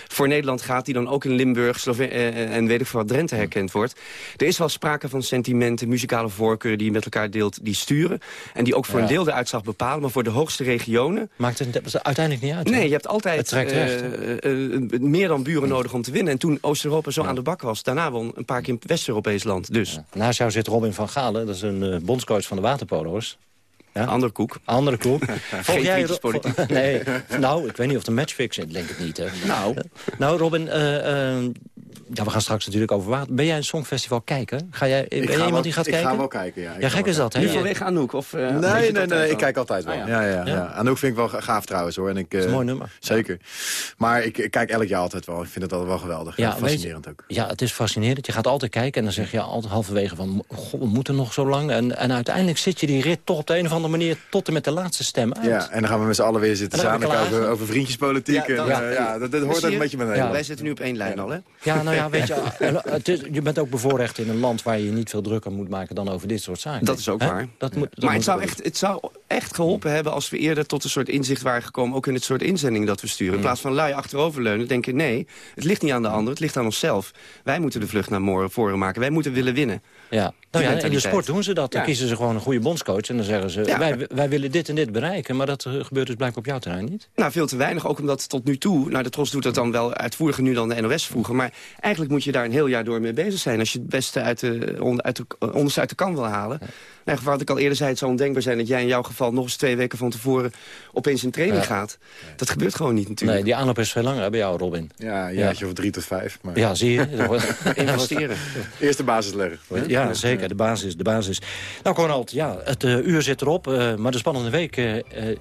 voor Nederland gaat, die dan ook in Limburg Slove eh, en weet ik veel wat Drenthe herkend wordt. Er is wel sprake van sentimenten, muzikale voorkeuren... die je met elkaar deelt, die sturen. En die ook voor Ja. een deel de uitslag bepalen. Maar voor de hoogste regionen... Maakt het uiteindelijk niet uit. hè? Nee, je hebt altijd eh, eh, eh, meer dan buren nodig om te winnen. En toen Oost-Europa zo aan de bak was, daarna won een paar keer West-Europees land. Dus. Naast jou zit Robin van Galen. Dat is een eh, bondscoach van de waterpolo's. Ja? Andere koek. Andere koek. Geen jij. Ro- nee, nou, ik weet niet of de matchfix zit. Denk het niet, hè? Nou, nou Robin, eh, eh, ja, we gaan straks natuurlijk over water. Ben jij een songfestival kijken? Ga jij, ben Ik jij iemand wel- die gaat ik kijken? ga wel kijken, ja. Ik Ja, gek is dat, hè? Nu vanwege Anouk? Of, eh, je Nee, nee, nee, ik kijk altijd wel. Ah, ja. Ja, ja, Anouk vind ik wel gaaf trouwens hoor. En ik, is een eh, mooi nummer. Zeker. Maar ik, ik kijk elk jaar altijd wel. Ik vind het altijd wel geweldig. Ja, je- fascinerend ook. Ja, het is fascinerend. Je gaat altijd kijken en dan zeg je altijd halverwege van... Goh, we moeten nog zo lang. En, en uiteindelijk zit je die rit toch op de een of andere manier... tot en met de laatste stem uit. Ja, en dan gaan we met z'n allen weer zitten samen over, over vriendjespolitiek. Ja, eh, ja, dat, dat hoort ook je? een beetje met. Wij zitten nu op één lijn al, hè? Ja, nou ja, weet je, eh, het is- je bent ook bevoorrecht in een land waar je je niet veel drukker moet maken dan over dit soort zaken. Dat is ook waar. Dat moet, dat maar moet het zou, echt, het zou echt geholpen hebben als we eerder tot een soort inzicht waren gekomen... ook in het soort inzending dat we sturen. In plaats van lui achteroverleunen, denken nee, het ligt niet aan de ander, het ligt aan onszelf. Wij moeten de vlucht naar Moren voren maken, wij moeten willen winnen. Ja. Nou ja, in de sport doen ze dat. Dan Ja. kiezen ze gewoon een goede bondscoach en dan zeggen ze... Ja. wij, wij willen dit en dit bereiken, maar dat eh, gebeurt dus blijkbaar op jouw terrein niet. Nou, veel te weinig. Ook omdat tot nu toe... Nou, de Tros doet dat dan wel uitvoeriger nu dan de NOS vroeger. Maar eigenlijk moet je daar een heel jaar door mee bezig zijn. Als je het beste uit de, onder, uit de, onderste uit de kan wil halen. Nou, wat ik al eerder zei, het zou ondenkbaar zijn... dat jij in jouw geval nog eens twee weken van tevoren... opeens in training Ja. gaat. Dat gebeurt gewoon niet natuurlijk. Nee, die aanloop is veel langer bij jou, Robin. Ja, een jaartje of drie tot vijf. Maar... Ja, zie je. Investeren. Eerste basis leggen. Ja, zeker. De basis, de basis. Nou, Cornald, ja, het eh, uur zit erop. eh, maar de spannende week, eh,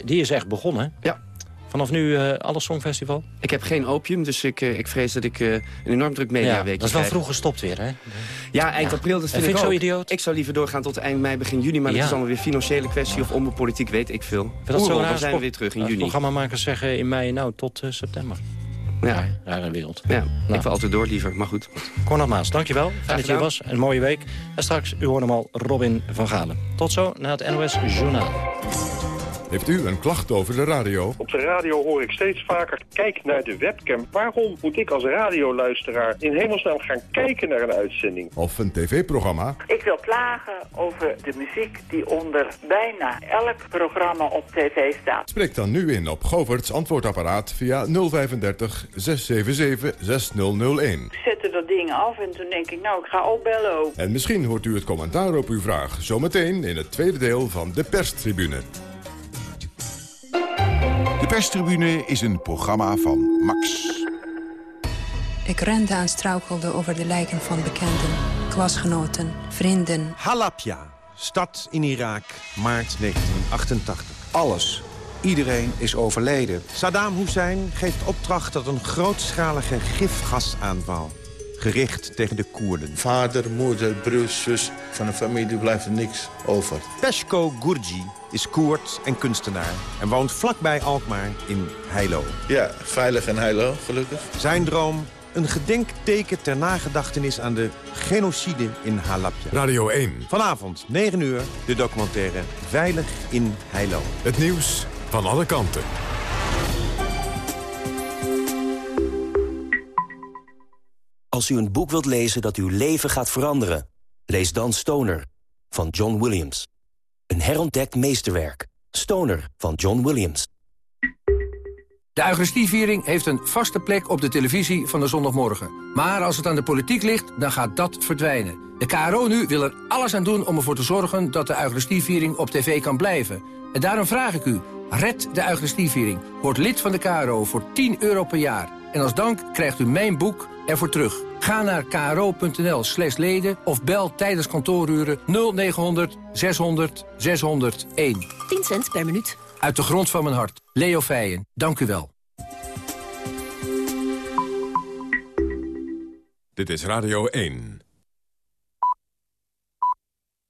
die is echt begonnen. Ja. Vanaf nu alles Songfestival? Ik heb geen opium, dus ik, ik vrees dat ik een enorm druk mediaweekje dat is wel krijg. vroeg gestopt weer, hè? Ja, eind Ja. april, dat vind, vind ik ik zo idioot? Ik zou liever doorgaan tot eind mei, begin juni. Maar Ja. dat is allemaal weer financiële kwestie of onderpolitiek, weet ik veel. Dat zo Oerol, dan zijn we weer terug in juni. Programmamakers zeggen in mei, nou, tot september. Ja. Rare wereld. Ja, Nou. ik wil altijd door liever, maar goed. Cornel Maas, dankjewel. Fijn dat je hier was. Een mooie week. En straks, u hoort hem al, Robin van Galen. Tot zo, na het NOS Journaal. Heeft u een klacht over de radio? Op de radio hoor ik steeds vaker, kijk naar de webcam. Waarom moet ik als radioluisteraar in hemelsnaam gaan kijken naar een uitzending? Of een tv-programma? Ik wil klagen over de muziek die onder bijna elk programma op tv staat. Spreek dan nu in op Govert's antwoordapparaat via 035 677 6001. Ik zette dat ding af en toen denk ik, nou, ik ga opbellen ook. En misschien hoort u het commentaar op uw vraag zometeen in het tweede deel van de perstribune. De perstribune is een programma van Max. Ik rende en struikelde over de lijken van bekenden, klasgenoten, vrienden. Halabja, stad in Irak, maart 1988. Alles, iedereen is overleden. Saddam Hussein geeft opdracht tot een grootschalige gifgasaanval. Gericht tegen de Koerden. Vader, moeder, broers, zus. Van de familie blijft er niks over. Peshko Gurji is Koerd en kunstenaar. En woont vlakbij Alkmaar in Heilo. Ja, veilig en Heilo, gelukkig. Zijn droom een gedenkteken ter nagedachtenis aan de genocide in Halabja. Radio 1. Vanavond, 9 uur, de documentaire Veilig in Heilo. Het nieuws van alle kanten. Als u een boek wilt lezen dat uw leven gaat veranderen... lees dan Stoner van John Williams. Een herontdekt meesterwerk. Stoner van John Williams. De Eucharistieviering heeft een vaste plek op de televisie van de zondagmorgen. Maar als het aan de politiek ligt, dan gaat dat verdwijnen. De KRO nu wil er alles aan doen om ervoor te zorgen... dat de Eucharistieviering op tv kan blijven. En daarom vraag ik u, red de Eucharistieviering. Word lid van de KRO voor 10 euro per jaar. En als dank krijgt u mijn boek ervoor terug. Ga naar kro.nl slash leden of bel tijdens kantooruren 0900 600 601. 10 cent per minuut. Uit de grond van mijn hart. Leo Feijen, dank u wel. Dit is Radio 1.